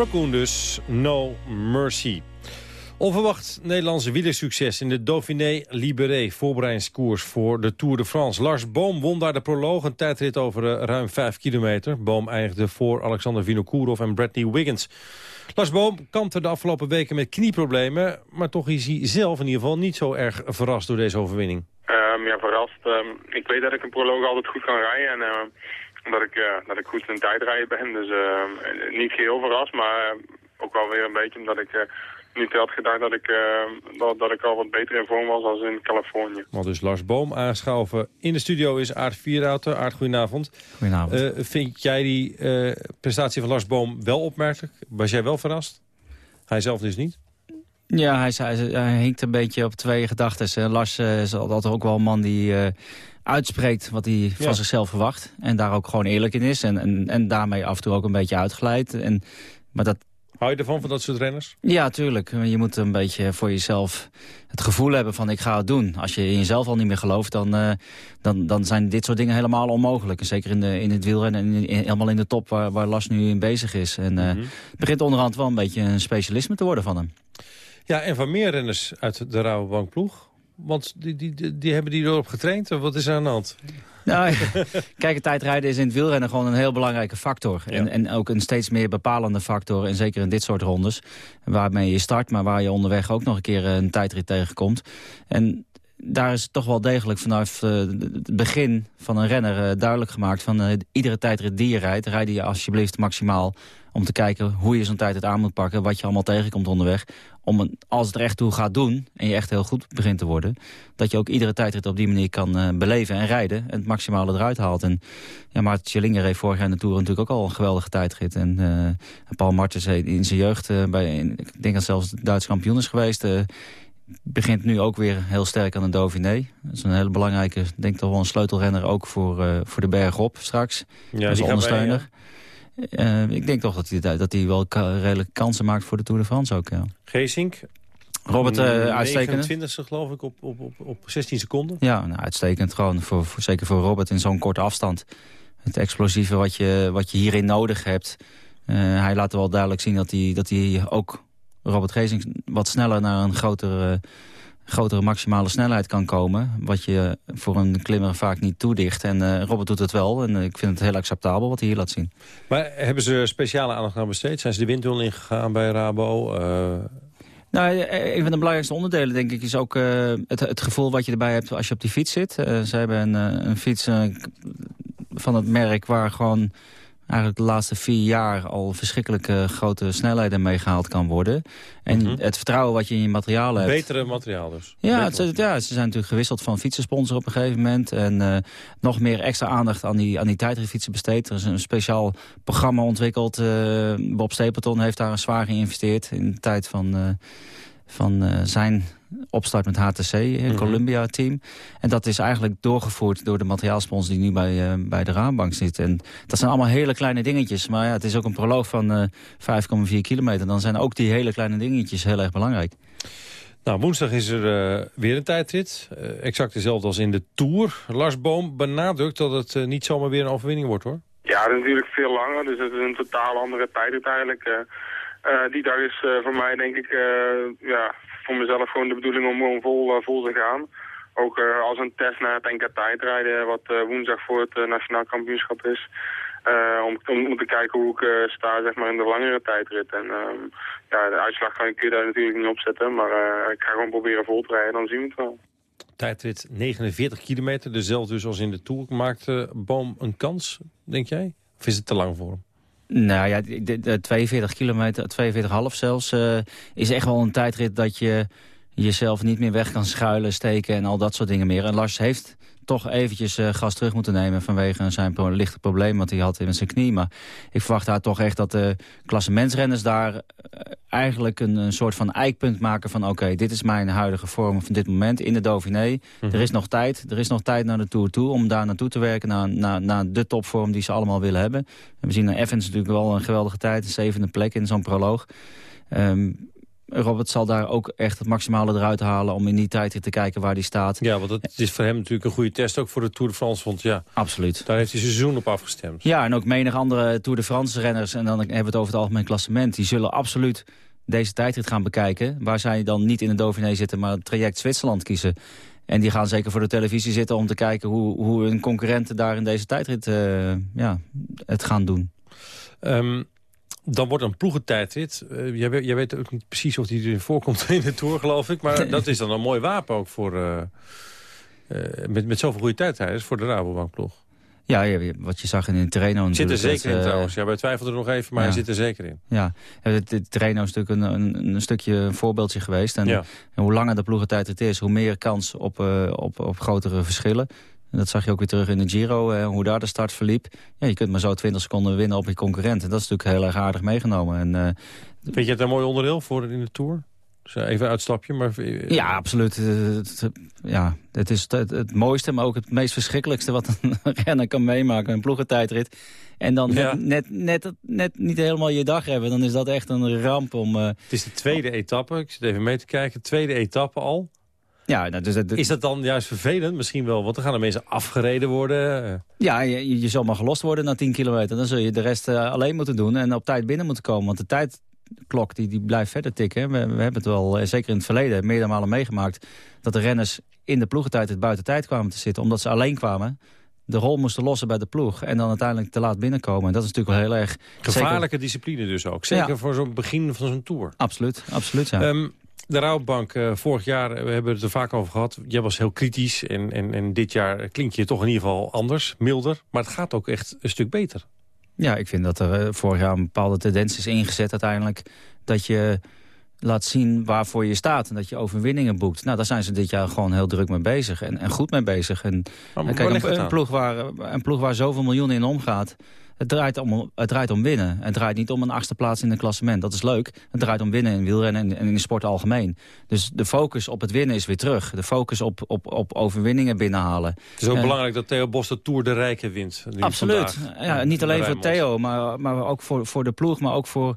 Raccoon dus, No Mercy. Onverwacht Nederlandse wielersucces in de Dauphiné Libéré... voorbereidingskoers voor de Tour de France. Lars Boom won daar de proloog, een tijdrit over eh, ruim 5 kilometer. Boom eindigde voor Alexander Vinokourov en Bradley Wiggins. Lars Boom kampte de afgelopen weken met knieproblemen... maar toch is hij zelf in ieder geval niet zo erg verrast door deze overwinning. Um, ja, verrast. Um, ik weet dat ik een proloog altijd goed kan rijden en uh, dat, ik, uh, dat ik goed in tijdrijden ben. Dus uh, niet geheel verrast, maar ook wel weer een beetje omdat ik niet had gedacht dat ik, dat, dat, ik al wat beter in vorm was als in Californië. Want dus Lars Boom aanschuiven in de studio is Aard Vierhouten. Aard, goedenavond. Goedenavond. vind jij die prestatie van Lars Boom wel opmerkelijk? Was jij wel verrast? Hij zelf dus niet? Ja, hij, hij, hij hinkt een beetje op twee gedachten. Lars uh, is altijd ook wel een man die uh, uitspreekt wat hij van zichzelf verwacht. En daar ook gewoon eerlijk in is. En, en, en daarmee af en toe ook een beetje uitgeleid. En, maar dat Hou je ervan, van dat soort renners? Ja, tuurlijk. Je moet een beetje voor jezelf het gevoel hebben van ik ga het doen. Als je in jezelf al niet meer gelooft, dan, uh, dan, dan zijn dit soort dingen helemaal onmogelijk. En zeker in, de, in het wielrennen en in, helemaal in de top waar, waar Las nu in bezig is. En uh, het begint onderhand wel een beetje een specialisme te worden van hem. Ja, en van meer renners uit de Rabobankploeg. Want die, die, die, hebben die erop getraind. Wat is er aan de hand? Nou, kijk, tijdrijden is in het wielrennen gewoon een heel belangrijke factor. En, en ook een steeds meer bepalende factor. En zeker in dit soort rondes. Waarmee je start, maar waar je onderweg ook nog een keer een tijdrit tegenkomt. En daar is toch wel degelijk vanaf uh, het begin van een renner uh, duidelijk gemaakt... van uh, iedere tijdrit die je rijdt, rijd je alsjeblieft maximaal... om te kijken hoe je zo'n tijdrit aan moet pakken... wat je allemaal tegenkomt onderweg. Om een, als het er echt toe gaat doen en je echt heel goed begint te worden... dat je ook iedere tijdrit op die manier kan beleven en rijden... en het maximale eruit haalt. En ja, Maarten Schillinger heeft vorig jaar in de Tour natuurlijk ook al een geweldige tijdrit. En Paul Martens in zijn jeugd, bij, ik denk dat zelfs Duits kampioen is geweest begint nu ook weer heel sterk aan de Dauphiné. Dat is een hele belangrijke, denk toch wel een sleutelrenner ook voor, uh, voor de bergop straks. Ja, als ondersteuner. Bij, uh, ik denk toch dat hij, dat hij wel redelijk kansen maakt voor de Tour de France ook. Ja. Geesink? Robert, uh, uitstekend. 29 geloof ik op, op, op, op 16 seconden. Ja, nou, uitstekend. Gewoon voor, voor, zeker voor Robert in zo'n korte afstand. Het explosieve wat je, wat je hierin nodig hebt. hij laat wel duidelijk zien dat hij, dat hij ook Robert Gezing wat sneller naar een grotere, grotere maximale snelheid kan komen. Wat je voor een klimmer vaak niet toedicht. En uh, Robert doet het wel en ik vind het heel acceptabel wat hij hier laat zien. Maar hebben ze speciale aandacht aan besteed? Zijn ze de windtunnel ingegaan bij Rabo? Nou, een van de belangrijkste onderdelen denk ik is ook uh, het, het, gevoel wat je erbij hebt als je op die fiets zit. Uh, ze hebben een, een fiets van het merk waar gewoon eigenlijk de laatste vier jaar al verschrikkelijke grote snelheden meegehaald kan worden. En mm -hmm. het vertrouwen wat je in je materiaal hebt. Betere materiaal dus. Ja, het, ja, ze zijn natuurlijk gewisseld van fietsensponsor op een gegeven moment. En uh, nog meer extra aandacht aan die, aan die tijdritfietsen besteed. Er is een speciaal programma ontwikkeld. Uh, Bob Stapleton heeft daar zwaar geïnvesteerd in de tijd van... Uh, van zijn opstart met HTC, een mm -hmm. Columbia-team. En dat is eigenlijk doorgevoerd door de materiaalsponsor die nu bij, uh, bij de Raambank zit. En dat zijn allemaal hele kleine dingetjes. Maar ja, het is ook een proloog van uh, 5,4 kilometer. Dan zijn ook die hele kleine dingetjes heel erg belangrijk. Nou, woensdag is er uh, weer een tijdrit. Uh, exact dezelfde als in de Tour. Lars Boom benadrukt dat het uh, niet zomaar weer een overwinning wordt, hoor. Ja, is natuurlijk veel langer. Dus het is een totaal andere tijdrit eigenlijk. die dag is voor mij, denk ik, ja, voor mezelf gewoon de bedoeling om gewoon vol, vol te gaan. Ook uh, als een test naar het NK tijdrijden, wat uh, woensdag voor het nationaal kampioenschap is. om, om, te kijken hoe ik sta zeg maar, in de langere tijdrit. En ehm, ja, de uitslag kan ik daar natuurlijk niet opzetten, maar ik ga gewoon proberen vol te rijden, dan zien we het wel. Tijdrit 49 kilometer, dezelfde dus als in de Tour. Maakt Boom een kans, denk jij? Of is het te lang voor hem? Nou ja, de, de 42 kilometer, 42,5 zelfs, uh, is echt wel een tijdrit dat je jezelf niet meer weg kan schuilen, steken en al dat soort dingen meer. En Lars heeft toch eventjes uh, gas terug moeten nemen vanwege zijn pro lichte probleem wat hij had in zijn knie. Maar ik verwacht daar toch echt dat de klassementsrenners daar uh, eigenlijk een, een, soort van eikpunt maken van oké, okay, dit is mijn huidige vorm van dit moment in de Dauphiné. Mm -hmm. Er is nog tijd, er is nog tijd naar de Tour toe om daar naartoe te werken, naar, naar, naar de topvorm die ze allemaal willen hebben. We zien Evans natuurlijk wel een geweldige tijd, een zevende plek in zo'n proloog. Um, Robert zal daar ook echt het maximale eruit halen... om in die tijd te kijken waar hij staat. Ja, want het is voor hem natuurlijk een goede test... ook voor de Tour de France, want ja... Absoluut. Daar heeft hij seizoen op afgestemd. Ja, en ook menig andere Tour de France renners... en dan hebben we het over het algemeen klassement... die zullen absoluut deze tijdrit gaan bekijken... waar zij dan niet in de Dauphiné zitten... maar het traject Zwitserland kiezen. En die gaan zeker voor de televisie zitten om te kijken... hoe, hoe hun concurrenten daar in deze tijdrit uh, ja, het gaan doen. Um, dan wordt een ploegentijdrit. Uh, jij, weet, jij, weet ook niet precies of die erin voorkomt in de Tour, geloof ik. Maar dat is dan een mooi wapen ook voor... Uh, uh, met, met zoveel goede tijdrijders voor de Rabobankploeg. Ja, wat je zag in de Treno Zit er zeker in trouwens. Ja, wij twijfelden er nog even, maar ja. hij zit er zeker in. Ja, de, de Treno is natuurlijk een, een, een, stukje een voorbeeldje geweest. En, ja. en hoe langer de ploegentijd het is, hoe meer kans op, op, op grotere verschillen. En dat zag je ook weer terug in de Giro, eh, hoe daar de start verliep. Ja, je kunt maar zo 20 seconden winnen op je concurrent. En dat is natuurlijk heel erg aardig meegenomen. En, uh, Vind je het een mooi onderdeel voor in de Tour? Zo Even een uitstapje, maar... eh, Ja, absoluut. Eh, het, ja, het is het, het mooiste, maar ook het meest verschrikkelijkste... wat een renner kan meemaken, een ploegentijdrit. En dan Ja. net, net, net, net niet helemaal je dag hebben. Dan is dat echt een ramp om... eh, Het is de tweede etappe, ik zit even mee te kijken. Tweede etappe al. Ja, nou, dus Is dat dan juist vervelend? Misschien wel, want dan gaan er mensen afgereden worden. Ja, je, je zal maar gelost worden na 10 kilometer. Dan zul je de rest eh, alleen moeten doen en op tijd binnen moeten komen. Want de tijdklok die, die blijft verder tikken. We, we hebben het wel, eh, zeker in het verleden, meerdere malen meegemaakt... dat de renners in de ploegentijd het buiten tijd kwamen te zitten. Omdat ze alleen kwamen. De rol moesten lossen bij de ploeg. En dan uiteindelijk te laat binnenkomen. En dat is natuurlijk wel heel erg... Gevaarlijke discipline dus ook. Zeker Ja. voor zo'n begin van zo'n tour. Absoluut, absoluut, ja. Ehm, de Rouwbank, eh, vorig jaar, eh, we hebben het er vaak over gehad. Jij was heel kritisch en, en, en dit jaar klink je toch in ieder geval anders, milder. Maar het gaat ook echt een stuk beter. Ja, ik vind dat er eh, vorig jaar een bepaalde tendens is ingezet uiteindelijk. Dat je laat zien waarvoor je staat en dat je overwinningen boekt. Nou, daar zijn ze dit jaar gewoon heel druk mee bezig en, en goed mee bezig. En, Maar en ligt een, een, ploeg waar, een ploeg waar zoveel miljoenen in omgaat... Het draait, om, het draait om winnen. Het draait niet om een achtste plaats in een klassement. Dat is leuk. Het draait om winnen in wielrennen en, en in de sport algemeen. Dus de focus op het winnen is weer terug. De focus op, op, op overwinningen binnenhalen. Het is ook belangrijk dat Theo Bos de Tour de Rijken wint. Absoluut. vandaag. Ja, niet alleen voor. Theo, maar, maar ook voor, voor de ploeg, maar ook voor,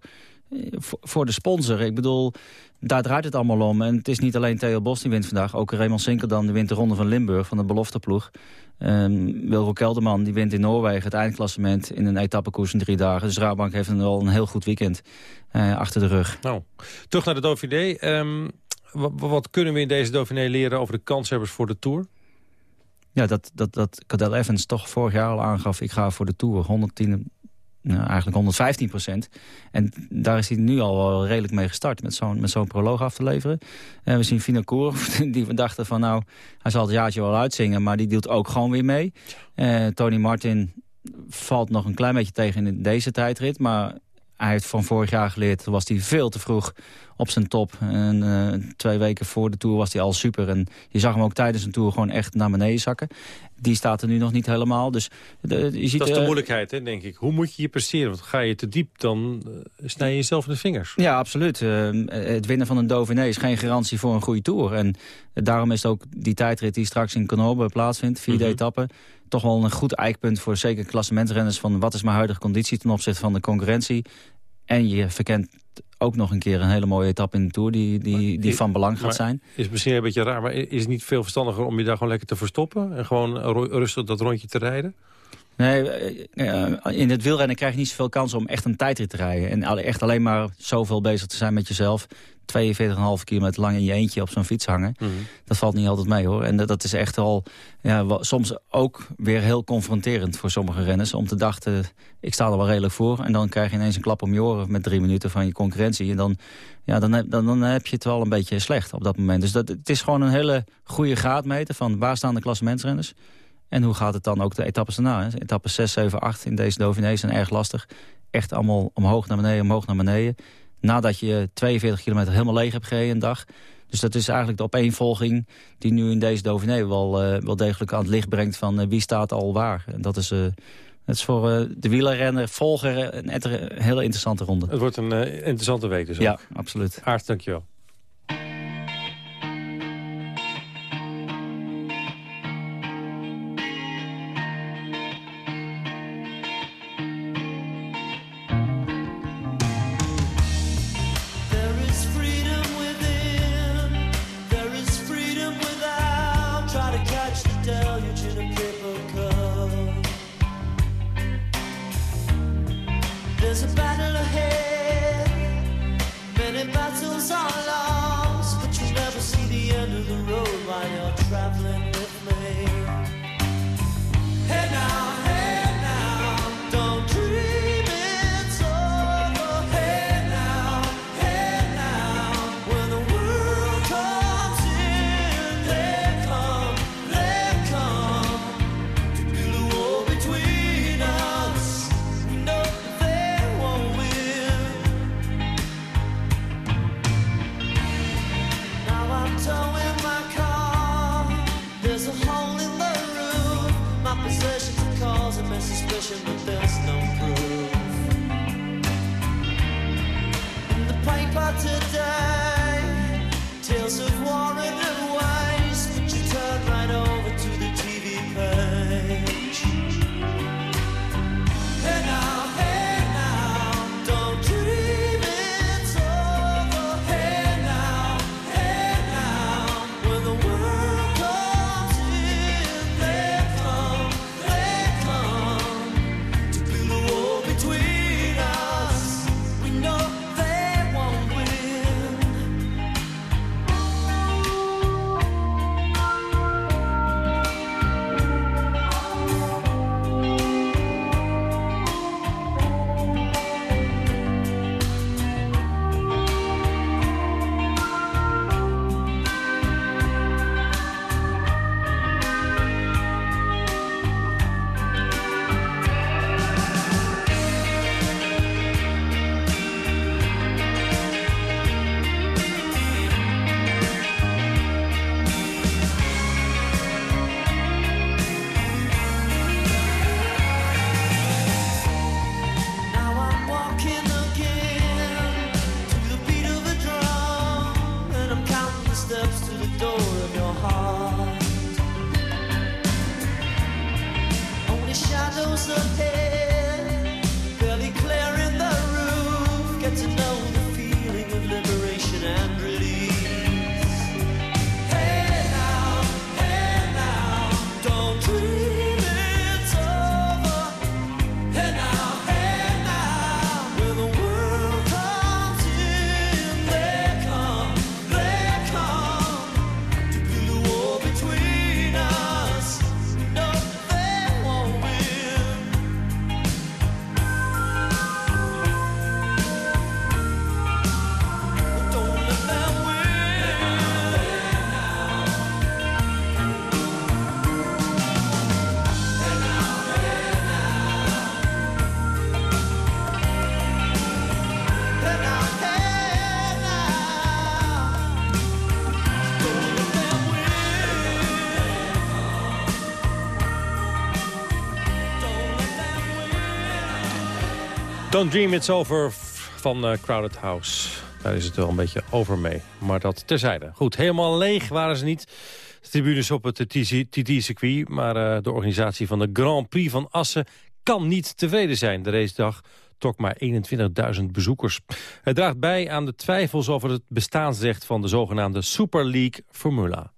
voor, voor de sponsor. Ik bedoel, daar draait het allemaal om. En het is niet alleen Theo Bos die wint vandaag. Ook Raymond Sinkeldam die wint de Ronde van Limburg van de belofteploeg. Ehm Wilco Kelderman die wint in Noorwegen het eindklassement in een etappekoers in drie dagen. Dus Rabobank heeft wel een heel goed weekend eh, achter de rug. Nou, terug naar de Dauphiné. Ehm, wat, wat kunnen we in deze Dauphiné leren over de kanshebbers voor de Tour? Ja, dat, dat, dat Cadel Evans toch vorig jaar al aangaf... ik ga voor de Tour 110, nou, eigenlijk 115 procent. En daar is hij nu al wel redelijk mee gestart... met zo'n met zo'n proloog af te leveren. En we zien Fina Koer, die we dachten van... nou, hij zal het jaartje wel uitzingen... maar die doet ook gewoon weer mee. Eh, Tony Martin valt nog een klein beetje tegen in deze tijdrit... maar hij heeft van vorig jaar geleerd, toen was hij veel te vroeg op zijn top. En eh, twee weken voor de Tour was hij al super. En je zag hem ook tijdens een Tour gewoon echt naar beneden zakken. Die staat er nu nog niet helemaal. Dus de, je ziet, Dat is de eh, moeilijkheid, hè, denk ik. Hoe moet je je presteren? Want ga je te diep, dan eh, snij je jezelf in de vingers. Ja, absoluut. Eh, het winnen van een Dauphiné is geen garantie voor een goede Tour. En daarom is het ook die tijdrit die straks in Grenoble plaatsvindt, vierde Mhm. etappe, toch wel een goed eikpunt voor zeker klassementrenners van wat is mijn huidige conditie ten opzichte van de concurrentie. En je verkent ook nog een keer een hele mooie etappe in de Tour die, die, die van belang gaat zijn. Is misschien een beetje raar, maar is het niet veel verstandiger om je daar gewoon lekker te verstoppen? En gewoon rustig dat rondje te rijden? Nee, eh, eh, in het wielrennen krijg je niet zoveel kans om echt een tijdrit te rijden. En echt alleen maar zoveel bezig te zijn met jezelf. 42,5 kilometer lang in je eentje op zo'n fiets hangen. Mhm. Dat valt niet altijd mee hoor. En dat, dat is echt al ja, soms ook weer heel confronterend voor sommige renners. Om te dachten, ik sta er wel redelijk voor. En dan krijg je ineens een klap om je oren met drie minuten van je concurrentie. En dan, ja, dan, heb, dan, dan heb je het wel een beetje slecht op dat moment. Dus dat, het is gewoon een hele goede graadmeter van waar staan de klassementsrenners. En hoe gaat het dan ook de etappes daarna? Hè? Etappes 6, 7, 8 in deze Dauphiné zijn erg lastig. Echt allemaal omhoog naar beneden, omhoog naar beneden. Nadat je 42 kilometer helemaal leeg hebt gereden een dag. Dus dat is eigenlijk de opeenvolging die nu in deze Dauphiné wel, eh, wel degelijk aan het licht brengt van eh, wie staat al waar. En dat is, eh, dat is voor de wielerrenner, volger een, hele interessante ronde. Het wordt een interessante week dus ook. Ja, absoluut. Aart, dankjewel. Don't Dream It's Over van eh, Crowded House. Daar is het wel een beetje over mee. Maar dat terzijde. Goed, helemaal leeg waren ze niet. De tribunes op het TT-circuit. Maar eh, de organisatie van de Grand Prix van Assen kan niet tevreden zijn. De racedag trok maar 21.000 bezoekers. Het draagt bij aan de twijfels over het bestaansrecht van de zogenaamde Super League Formula.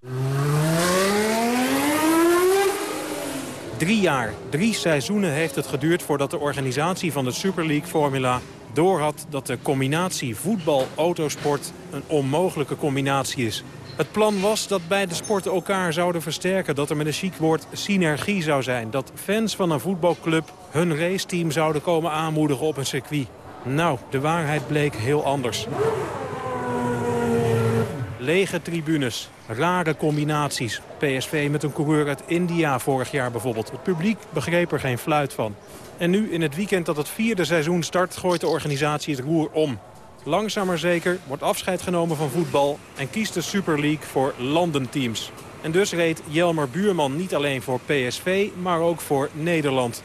Drie jaar, drie seizoenen heeft het geduurd voordat de organisatie van de Super League Formula doorhad dat de combinatie voetbal-autosport een onmogelijke combinatie is. Het plan was dat beide sporten elkaar zouden versterken, dat er met een chic woord synergie zou zijn. Dat fans van een voetbalclub hun raceteam zouden komen aanmoedigen op een circuit. Nou, de waarheid bleek heel anders. Lege tribunes, rare combinaties. PSV met een coureur uit India vorig jaar bijvoorbeeld. Het publiek begreep er geen fluit van. En nu, in het weekend dat het vierde seizoen start... gooit de organisatie het roer om. Langzaam maar zeker wordt afscheid genomen van voetbal... en kiest de Super League voor landenteams. En dus reed Jelmer Buurman niet alleen voor PSV, maar ook voor Nederland.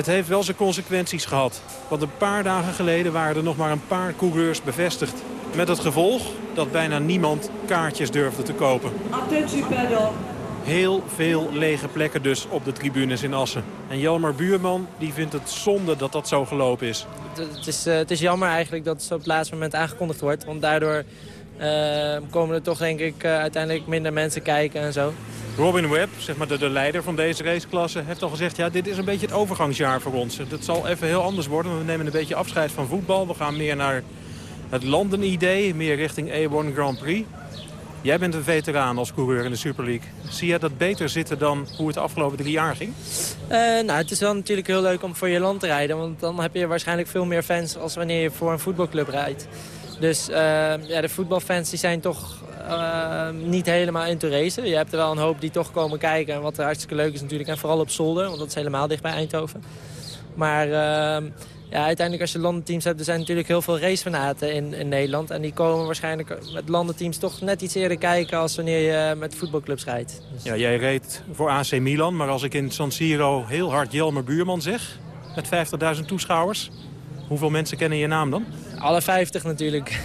Het heeft wel zijn consequenties gehad. Want een paar dagen geleden waren er nog maar een paar coureurs bevestigd. Met het gevolg dat bijna niemand kaartjes durfde te kopen. Attentie pedal. Heel veel lege plekken dus op de tribunes in Assen. En Jelmer Buurman die vindt het zonde dat dat zo gelopen is. Het, is, eh, het is jammer eigenlijk dat het zo op het laatste moment aangekondigd wordt. Want daardoor komen er toch denk ik eh, uiteindelijk minder mensen kijken en zo. Robin Webb, zeg maar de, de leider van deze raceklasse, heeft al gezegd... ja, dit is een beetje het overgangsjaar voor ons. Het zal even heel anders worden. We nemen een beetje afscheid van voetbal. We gaan meer naar het landenidee, meer richting A1 Grand Prix. Jij bent een veteraan als coureur in de Super League. Zie jij dat beter zitten dan hoe het de afgelopen drie jaar ging? Eh, nou, het is wel natuurlijk heel leuk om voor je land te rijden. Want dan heb je waarschijnlijk veel meer fans als wanneer je voor een voetbalclub rijdt. Dus eh, ja, de voetbalfans die zijn toch eh, niet helemaal into racen. Je hebt er wel een hoop die toch komen kijken. En wat hartstikke leuk is natuurlijk. En vooral op zolder, want dat is helemaal dicht bij Eindhoven. Maar eh, ja, uiteindelijk als je landenteams hebt... er zijn natuurlijk heel veel racefanaten in, in Nederland. En die komen waarschijnlijk met landenteams toch net iets eerder kijken... als wanneer je met voetbalclubs rijdt. Dus- Ja, jij reed voor AC Milan, maar als ik in San Siro heel hard Jelmer Buurman zeg... met 50.000 toeschouwers, hoeveel mensen kennen je naam dan? Alle 50 natuurlijk.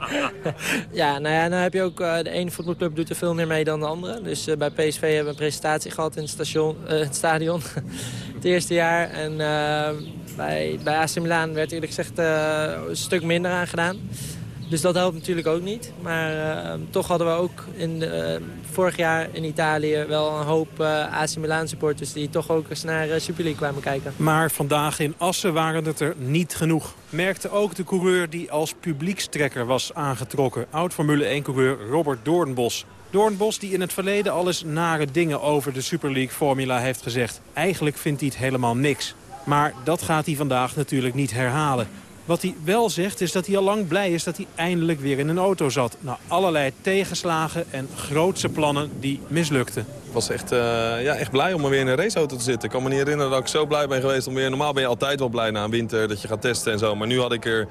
ja, nou ja, dan heb je ook... eh, de ene voetbalclub doet er veel meer mee dan de andere. Dus eh, bij PSV hebben we een presentatie gehad in het, station, eh, het stadion. het eerste jaar. En bij, bij AC Milan werd eerlijk gezegd een stuk minder aan gedaan. Dus dat helpt natuurlijk ook niet. Maar eh, toch hadden we ook in de, eh, vorig jaar in Italië wel een hoop eh, AC Milan supporters... die toch ook eens naar eh, Super League kwamen kijken. Maar vandaag in Assen waren het er niet genoeg. Merkte ook de coureur die als publiekstrekker was aangetrokken. Oud-Formule 1-coureur Robert Doornbos. Doornbos die in het verleden al eens nare dingen over de Super League Formula heeft gezegd. Eigenlijk vindt hij het helemaal niks. Maar dat gaat hij vandaag natuurlijk niet herhalen. Wat hij wel zegt is dat hij al lang blij is dat hij eindelijk weer in een auto zat. Na allerlei tegenslagen en grootse plannen die mislukten. Ik was echt, eh, ja, echt blij om weer in een raceauto te zitten. Ik kan me niet herinneren dat ik zo blij ben geweest om weer... Normaal ben je altijd wel blij na een winter dat je gaat testen en zo. Maar nu had ik er,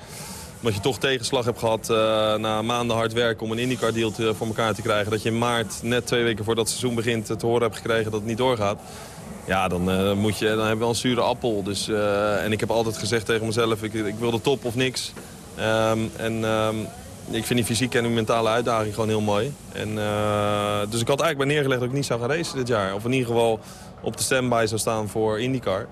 omdat je toch tegenslag hebt gehad... eh, na maanden hard werken om een IndyCar deal te- voor elkaar te krijgen... dat je in maart, net twee weken voordat het seizoen begint, te horen hebt gekregen dat het niet doorgaat. Ja, dan, eh, moet je, dan heb je wel een zure appel. Dus, eh, en ik heb altijd gezegd tegen mezelf, ik, ik wil de top of niks. Ehm, en ehm, ik vind die fysieke en die mentale uitdaging gewoon heel mooi. En, eh, dus ik had eigenlijk bij neergelegd dat ik niet zou gaan racen dit jaar. Of in ieder geval op de standby zou staan voor IndyCar.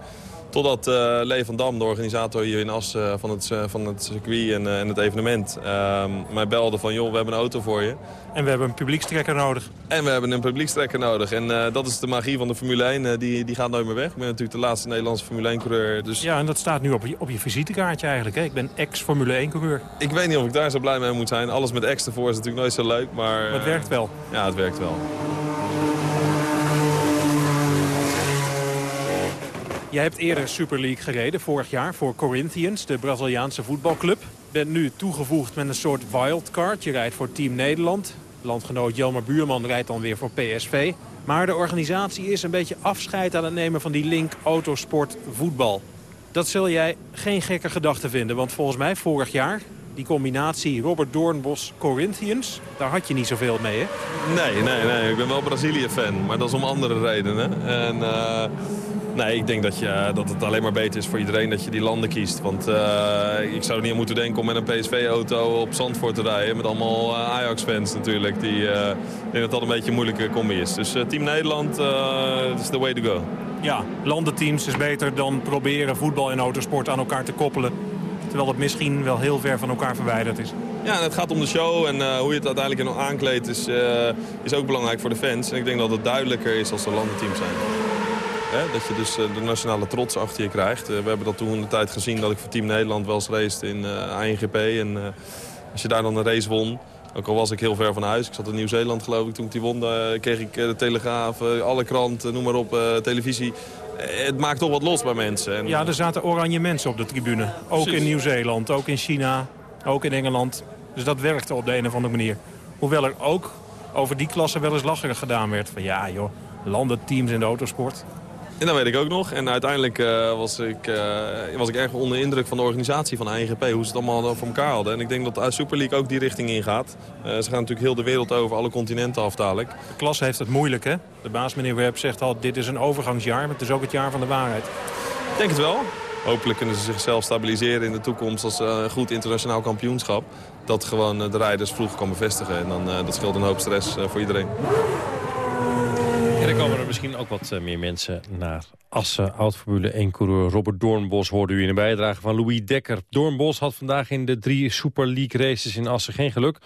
Totdat uh, Lee van Dam, de organisator hier in Assen van, het, van het circuit en, en het evenement... ehm, mij belde van, joh, we hebben een auto voor je. En we hebben een publiekstrekker nodig. En we hebben een publiekstrekker nodig. En eh, dat is de magie van de Formule 1. eh, die, die gaat nooit meer weg. Ik ben natuurlijk de laatste Nederlandse Formule 1-coureur. Dus Ja, en dat staat nu op je, op je visitekaartje eigenlijk. Hè? Ik ben ex-Formule 1-coureur. ik weet niet of ik daar zo blij mee moet zijn. Alles met X ervoor is natuurlijk nooit zo leuk. Maar, Maar het eh, werkt wel. Ja, het werkt wel. Jij hebt eerder Super League gereden, vorig jaar, voor Corinthians, de Braziliaanse voetbalclub. Bent nu toegevoegd met een soort wildcard. Je rijdt voor Team Nederland. Landgenoot Jelmer Buurman rijdt dan weer voor PSV. Maar de organisatie is een beetje afscheid aan het nemen van die link autosport voetbal. Dat zul jij geen gekke gedachte vinden, want volgens mij vorig jaar... die combinatie Robert Doornbos Corinthians, daar had je niet zoveel mee, hè? Nee, nee, nee. Ik ben wel Brazilië-fan. Maar dat is om andere redenen. En eh, nee, ik denk dat, je, dat het alleen maar beter is voor iedereen dat je die landen kiest. Want eh, ik zou er niet aan moeten denken om met een PSV-auto op Zandvoort te rijden. Met allemaal eh, Ajax-fans natuurlijk. Die, eh, ik denk dat dat een beetje een moeilijke combi is. Dus eh, Team Nederland is the way to go. Ja, landenteams is beter dan proberen voetbal en autosport aan elkaar te koppelen. Terwijl het misschien wel heel ver van elkaar verwijderd is. Ja, en het gaat om de show en eh, hoe je het uiteindelijk aankleedt is, eh, is ook belangrijk voor de fans. En ik denk dat het duidelijker is als er landenteams zijn. Hè, dat je dus eh, de nationale trots achter je krijgt. We hebben dat toen de tijd gezien dat ik voor Team Nederland wel eens raced in INGP. En als je daar dan een race won, ook al was ik heel ver van huis. Ik zat in Nieuw-Zeeland geloof ik toen ik die won. kreeg ik de Telegraaf, alle kranten, noem maar op, televisie. Het maakt toch wat los bij mensen. En, Ja, er zaten oranje mensen op de tribune. Ook Precies. in Nieuw-Zeeland, ook in China, ook in Engeland. Dus dat werkte op de een of andere manier. Hoewel er ook over die klasse wel eens lacherig gedaan werd. Van ja joh, landenteams in de autosport. En dat weet ik ook nog. En uiteindelijk eh, was, ik, eh, was ik erg onder de indruk van de organisatie van INGP. Hoe ze het allemaal voor elkaar hadden. En ik denk dat de Super League ook die richting ingaat. Eh, ze gaan natuurlijk heel de wereld over, alle continenten af dadelijk. De klasse heeft het moeilijk hè. De baas meneer Webb zegt al, dit is een overgangsjaar. Maar het is ook het jaar van de waarheid. Ik denk het wel. Hopelijk kunnen ze zichzelf stabiliseren in de toekomst als een goed internationaal kampioenschap. Dat gewoon de rijders vroeg kan bevestigen. En dan, dat scheelt een hoop stress voor iedereen. Dan komen er misschien ook wat eh, meer mensen naar Assen. Oud-Formule 1-coureur Robert Doornbos hoorde u in de bijdrage van Louis Dekker. Doornbos had vandaag in de drie Super League races in Assen geen geluk.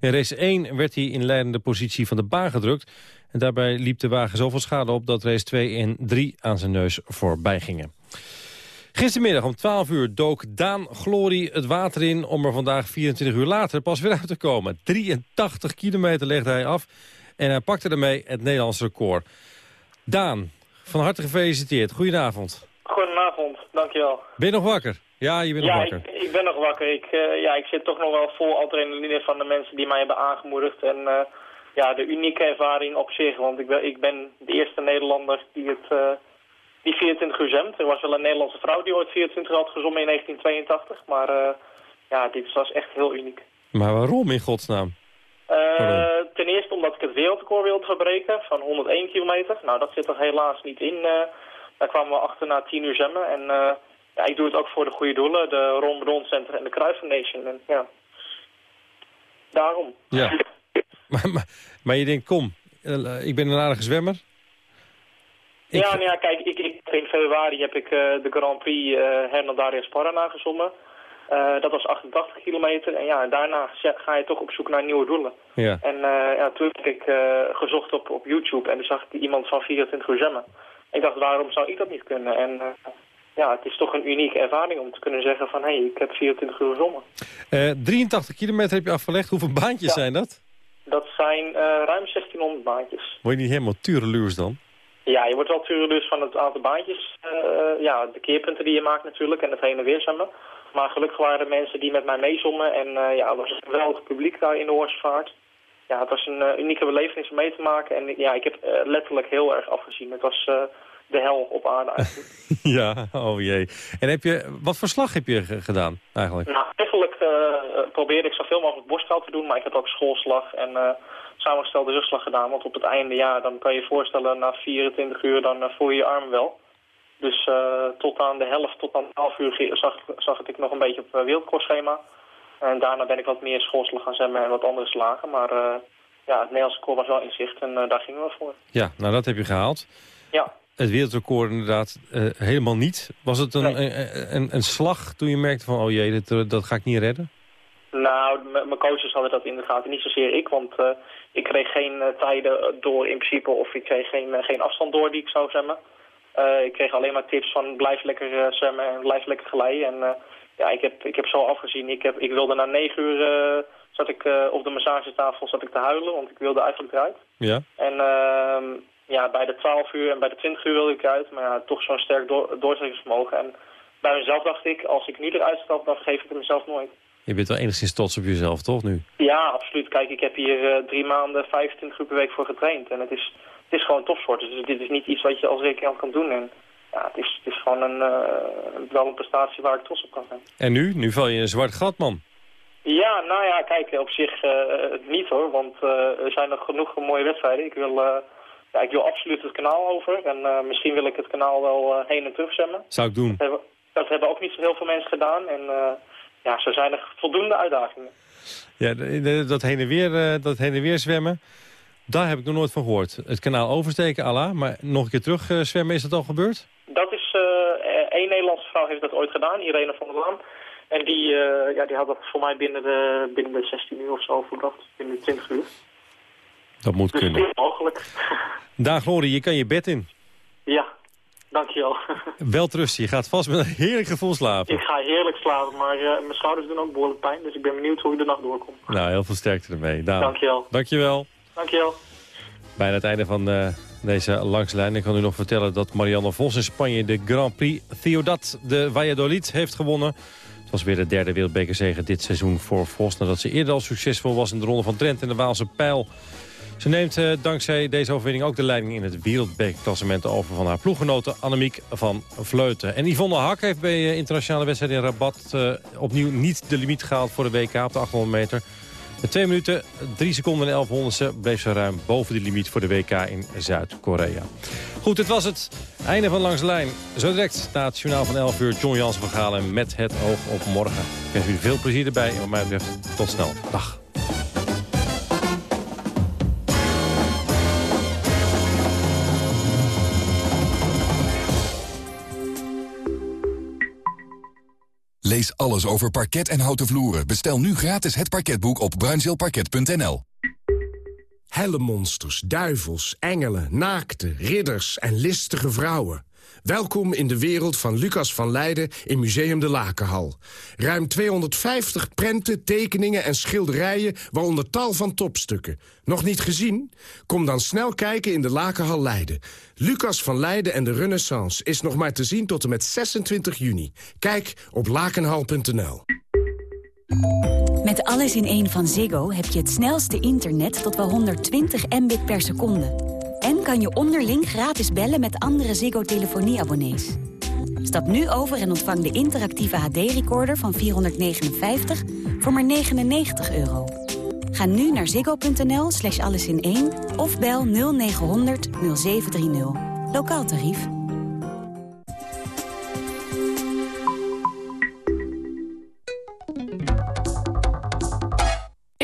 In race 1 werd hij in leidende positie van de baan gedrukt. En daarbij liep de wagen zoveel schade op dat race 2 en 3 aan zijn neus voorbij gingen. Gistermiddag om 12 uur dook Daan Glory het water in... om er vandaag 24 uur later pas weer uit te komen. 83 kilometer legde hij af en hij pakte daarmee het Nederlandse record. Daan, van harte gefeliciteerd. Goedenavond. Goedenavond, dankjewel. Ben je nog wakker? Ja, je bent ja, nog wakker. Ik, ik ben nog wakker. Ik, eh, ja, ik zit toch nog wel vol adrenaline van de mensen die mij hebben aangemoedigd. En eh, ja, de unieke ervaring op zich. Want ik ben, ik ben de eerste Nederlander die het eh, die 24 uur zwemt. Er was wel een Nederlandse vrouw die ooit 24 had gezongen in 1982. Maar ja, dit was echt heel uniek. Maar waarom in godsnaam? Eh, ten eerste omdat ik het wereldrecord wilde verbreken van 101 kilometer. Nou, dat zit er helaas niet in. eh. daar kwamen we achter na 10 uur zwemmen. En eh, ja, ik doe het ook voor de goede doelen. De Ron Bron Center en de Cruijff Foundation. En ja, daarom. Ja. maar, maar, maar je denkt, kom, ik ben een aardige zwemmer. Ja, nou ja, kijk, ik, ik, in februari heb ik de Grand Prix uh, Hernal Darius Parana gezongen. Eh, dat was 88 kilometer. En ja, daarna ga je toch op zoek naar nieuwe doelen. Ja. En eh, ja, toen heb ik eh, gezocht op, op YouTube en toen zag ik iemand van 24 uur zwemmen. Ik dacht, waarom zou ik dat niet kunnen? En ja, het is toch een unieke ervaring om te kunnen zeggen van... hé, hey, ik heb 24 uur gezwommen. Eh 83 kilometer heb je afgelegd. Hoeveel baantjes zijn dat? Dat zijn ruim 1600 baantjes. Word je niet helemaal tureluurs dan? Ja, je wordt wel turen dus van het aantal baantjes. ja, de keerpunten die je maakt natuurlijk en het heen en weer zwemmen. Maar gelukkig waren er mensen die met mij meezommen. En eh, ja, het was een geweldig publiek daar in de Hoornsvaart. Ja, het was een eh, unieke belevenis om mee te maken. En ja, ik heb eh, letterlijk heel erg afgezien. Het was de hel op aarde eigenlijk. ja, oh jee. En heb je, wat voor slag heb je ge- gedaan eigenlijk? nou, eigenlijk probeerde ik zoveel mogelijk borstel te doen. Maar ik heb ook schoolslag en samengestelde rugslag gedaan. Want op het einde, ja, dan kan je je voorstellen... na 24 uur, dan voel je je arm wel. Dus eh, tot aan de helft, tot aan 12 uur zag, zag ik nog een beetje op het wereldkorsschema. En daarna ben ik wat meer schoolslag gaan zwemmen en wat andere slagen. Maar eh, ja, het Nederlandse record was wel in zicht en eh, daar gingen we voor. Ja, nou dat heb je gehaald. Ja. Het wereldrecord inderdaad eh, helemaal niet. Was het een, een, een, een slag toen je merkte van... oh jee, dit, eh, dat ga ik niet redden? Nou, mijn coaches hadden dat in de gaten. Niet zozeer ik, want eh, ik kreeg geen eh, tijden door in principe... of ik kreeg geen, eh, geen afstand door die ik zou zwemmen. Eh, ik kreeg alleen maar tips van blijf lekker eh, zwemmen en blijf lekker glijden. En eh, ja, ik heb, ik heb zo afgezien. Ik, heb, ik wilde na negen uur... zat ik op de massagetafel zat ik te huilen, want ik wilde eigenlijk eruit. Ja. En ehm, ja, bij de 12 uur en bij de 20 uur wilde ik eruit. Maar ja, toch zo'n sterk door, doorzettingsvermogen. En bij mezelf dacht ik, als ik nu eruit stap, dan vergeef ik het mezelf nooit. Je bent wel enigszins trots op jezelf, toch, nu? Ja, absoluut. Kijk, ik heb hier drie maanden, 25 uur per week voor getraind. En het is, het is gewoon topsport. Dus dit is niet iets wat je als rekenant kan doen. En ja, het is, het is gewoon een, eh, wel een prestatie waar ik trots op kan zijn. En nu? Nu val je in een zwart gat, man. Ja, nou ja, kijk, op zich eh, niet hoor. Want eh, er zijn nog genoeg mooie wedstrijden. Ik wil, ja, ik wil absoluut het kanaal over. En misschien wil ik het kanaal wel heen en terug zwemmen. Zou ik doen. Dat hebben, dat hebben ook niet zo heel veel mensen gedaan. En ja, zo zijn er voldoende uitdagingen. Ja, dat heen en weer, dat heen en weer zwemmen, daar heb ik nog nooit van gehoord. Het kanaal oversteken, Allah, maar nog een keer terug zwemmen, is dat al gebeurd? Dat is, eh, één Nederlandse vrouw heeft dat ooit gedaan, Irene van der Laan. En die, eh, ja, die had dat voor mij binnen de, binnen de 16 uur of zo volbracht. Binnen de 20 uur. Dat moet Dus kunnen. is mogelijk. Dag Glorie, je kan je bed in. ja, dankjewel. Wel je gaat vast met een heerlijk gevoel slapen. ik ga heerlijk slapen, maar mijn schouders doen ook behoorlijk pijn. Dus ik ben benieuwd hoe ik de nacht doorkom. Nou, heel veel sterkte ermee. Daan. Dankjewel. Dankjewel. Dankjewel. Bijna het einde van eh, deze langslijn. Ik kan u nog vertellen dat Marianne Vos in Spanje de Grand Prix Ciudad de Valladolid heeft gewonnen. Het was weer de derde wereldbekerzege dit seizoen voor Vos... nadat ze eerder al succesvol was in de Ronde van Trent en de Waalse Pijl. Ze neemt eh, dankzij deze overwinning ook de leiding in het wereldbekerklassement over van haar ploeggenote Annemiek van Vleuten. En Yvonne Hak heeft bij eh, internationale wedstrijden in Rabat eh, opnieuw niet de limiet gehaald voor de WK op de 800 meter. Met 2 minuten, 3 seconden en 11 honderdste bleef ze ruim boven de limiet voor de WK in Zuid-Korea. Goed, dit was het einde van Langs de Lijn. Zo direct na het journaal van 11 uur John Jansen van Galen met het oog op morgen. Ik wens u veel plezier erbij en wat mij betreft tot snel. Dag. Lees alles over parket en houten vloeren. Bestel nu gratis het parketboek op bruinzeelparket.nl. Hellemonsters, duivels, engelen, naakte, ridders en listige vrouwen. Welkom in de wereld van Lucas van Leiden in Museum de Lakenhal. Ruim 250 prenten, tekeningen en schilderijen, waaronder tal van topstukken. Nog niet gezien? Kom dan snel kijken in de Lakenhal Leiden. Lucas van Leiden en de Renaissance is nog maar te zien tot en met 26 juni. Kijk op lakenhal.nl. Met alles in één van Ziggo heb je het snelste internet tot wel 120 mbit per seconde. En kan je onderling gratis bellen met andere Ziggo-telefonieabonnees. Stap nu over en ontvang de interactieve HD-recorder van 459 voor maar 99 euro. Ga nu naar ziggo.nl slash alles in één of bel 0900 0730. Lokaal tarief.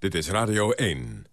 Dit is Radio 1.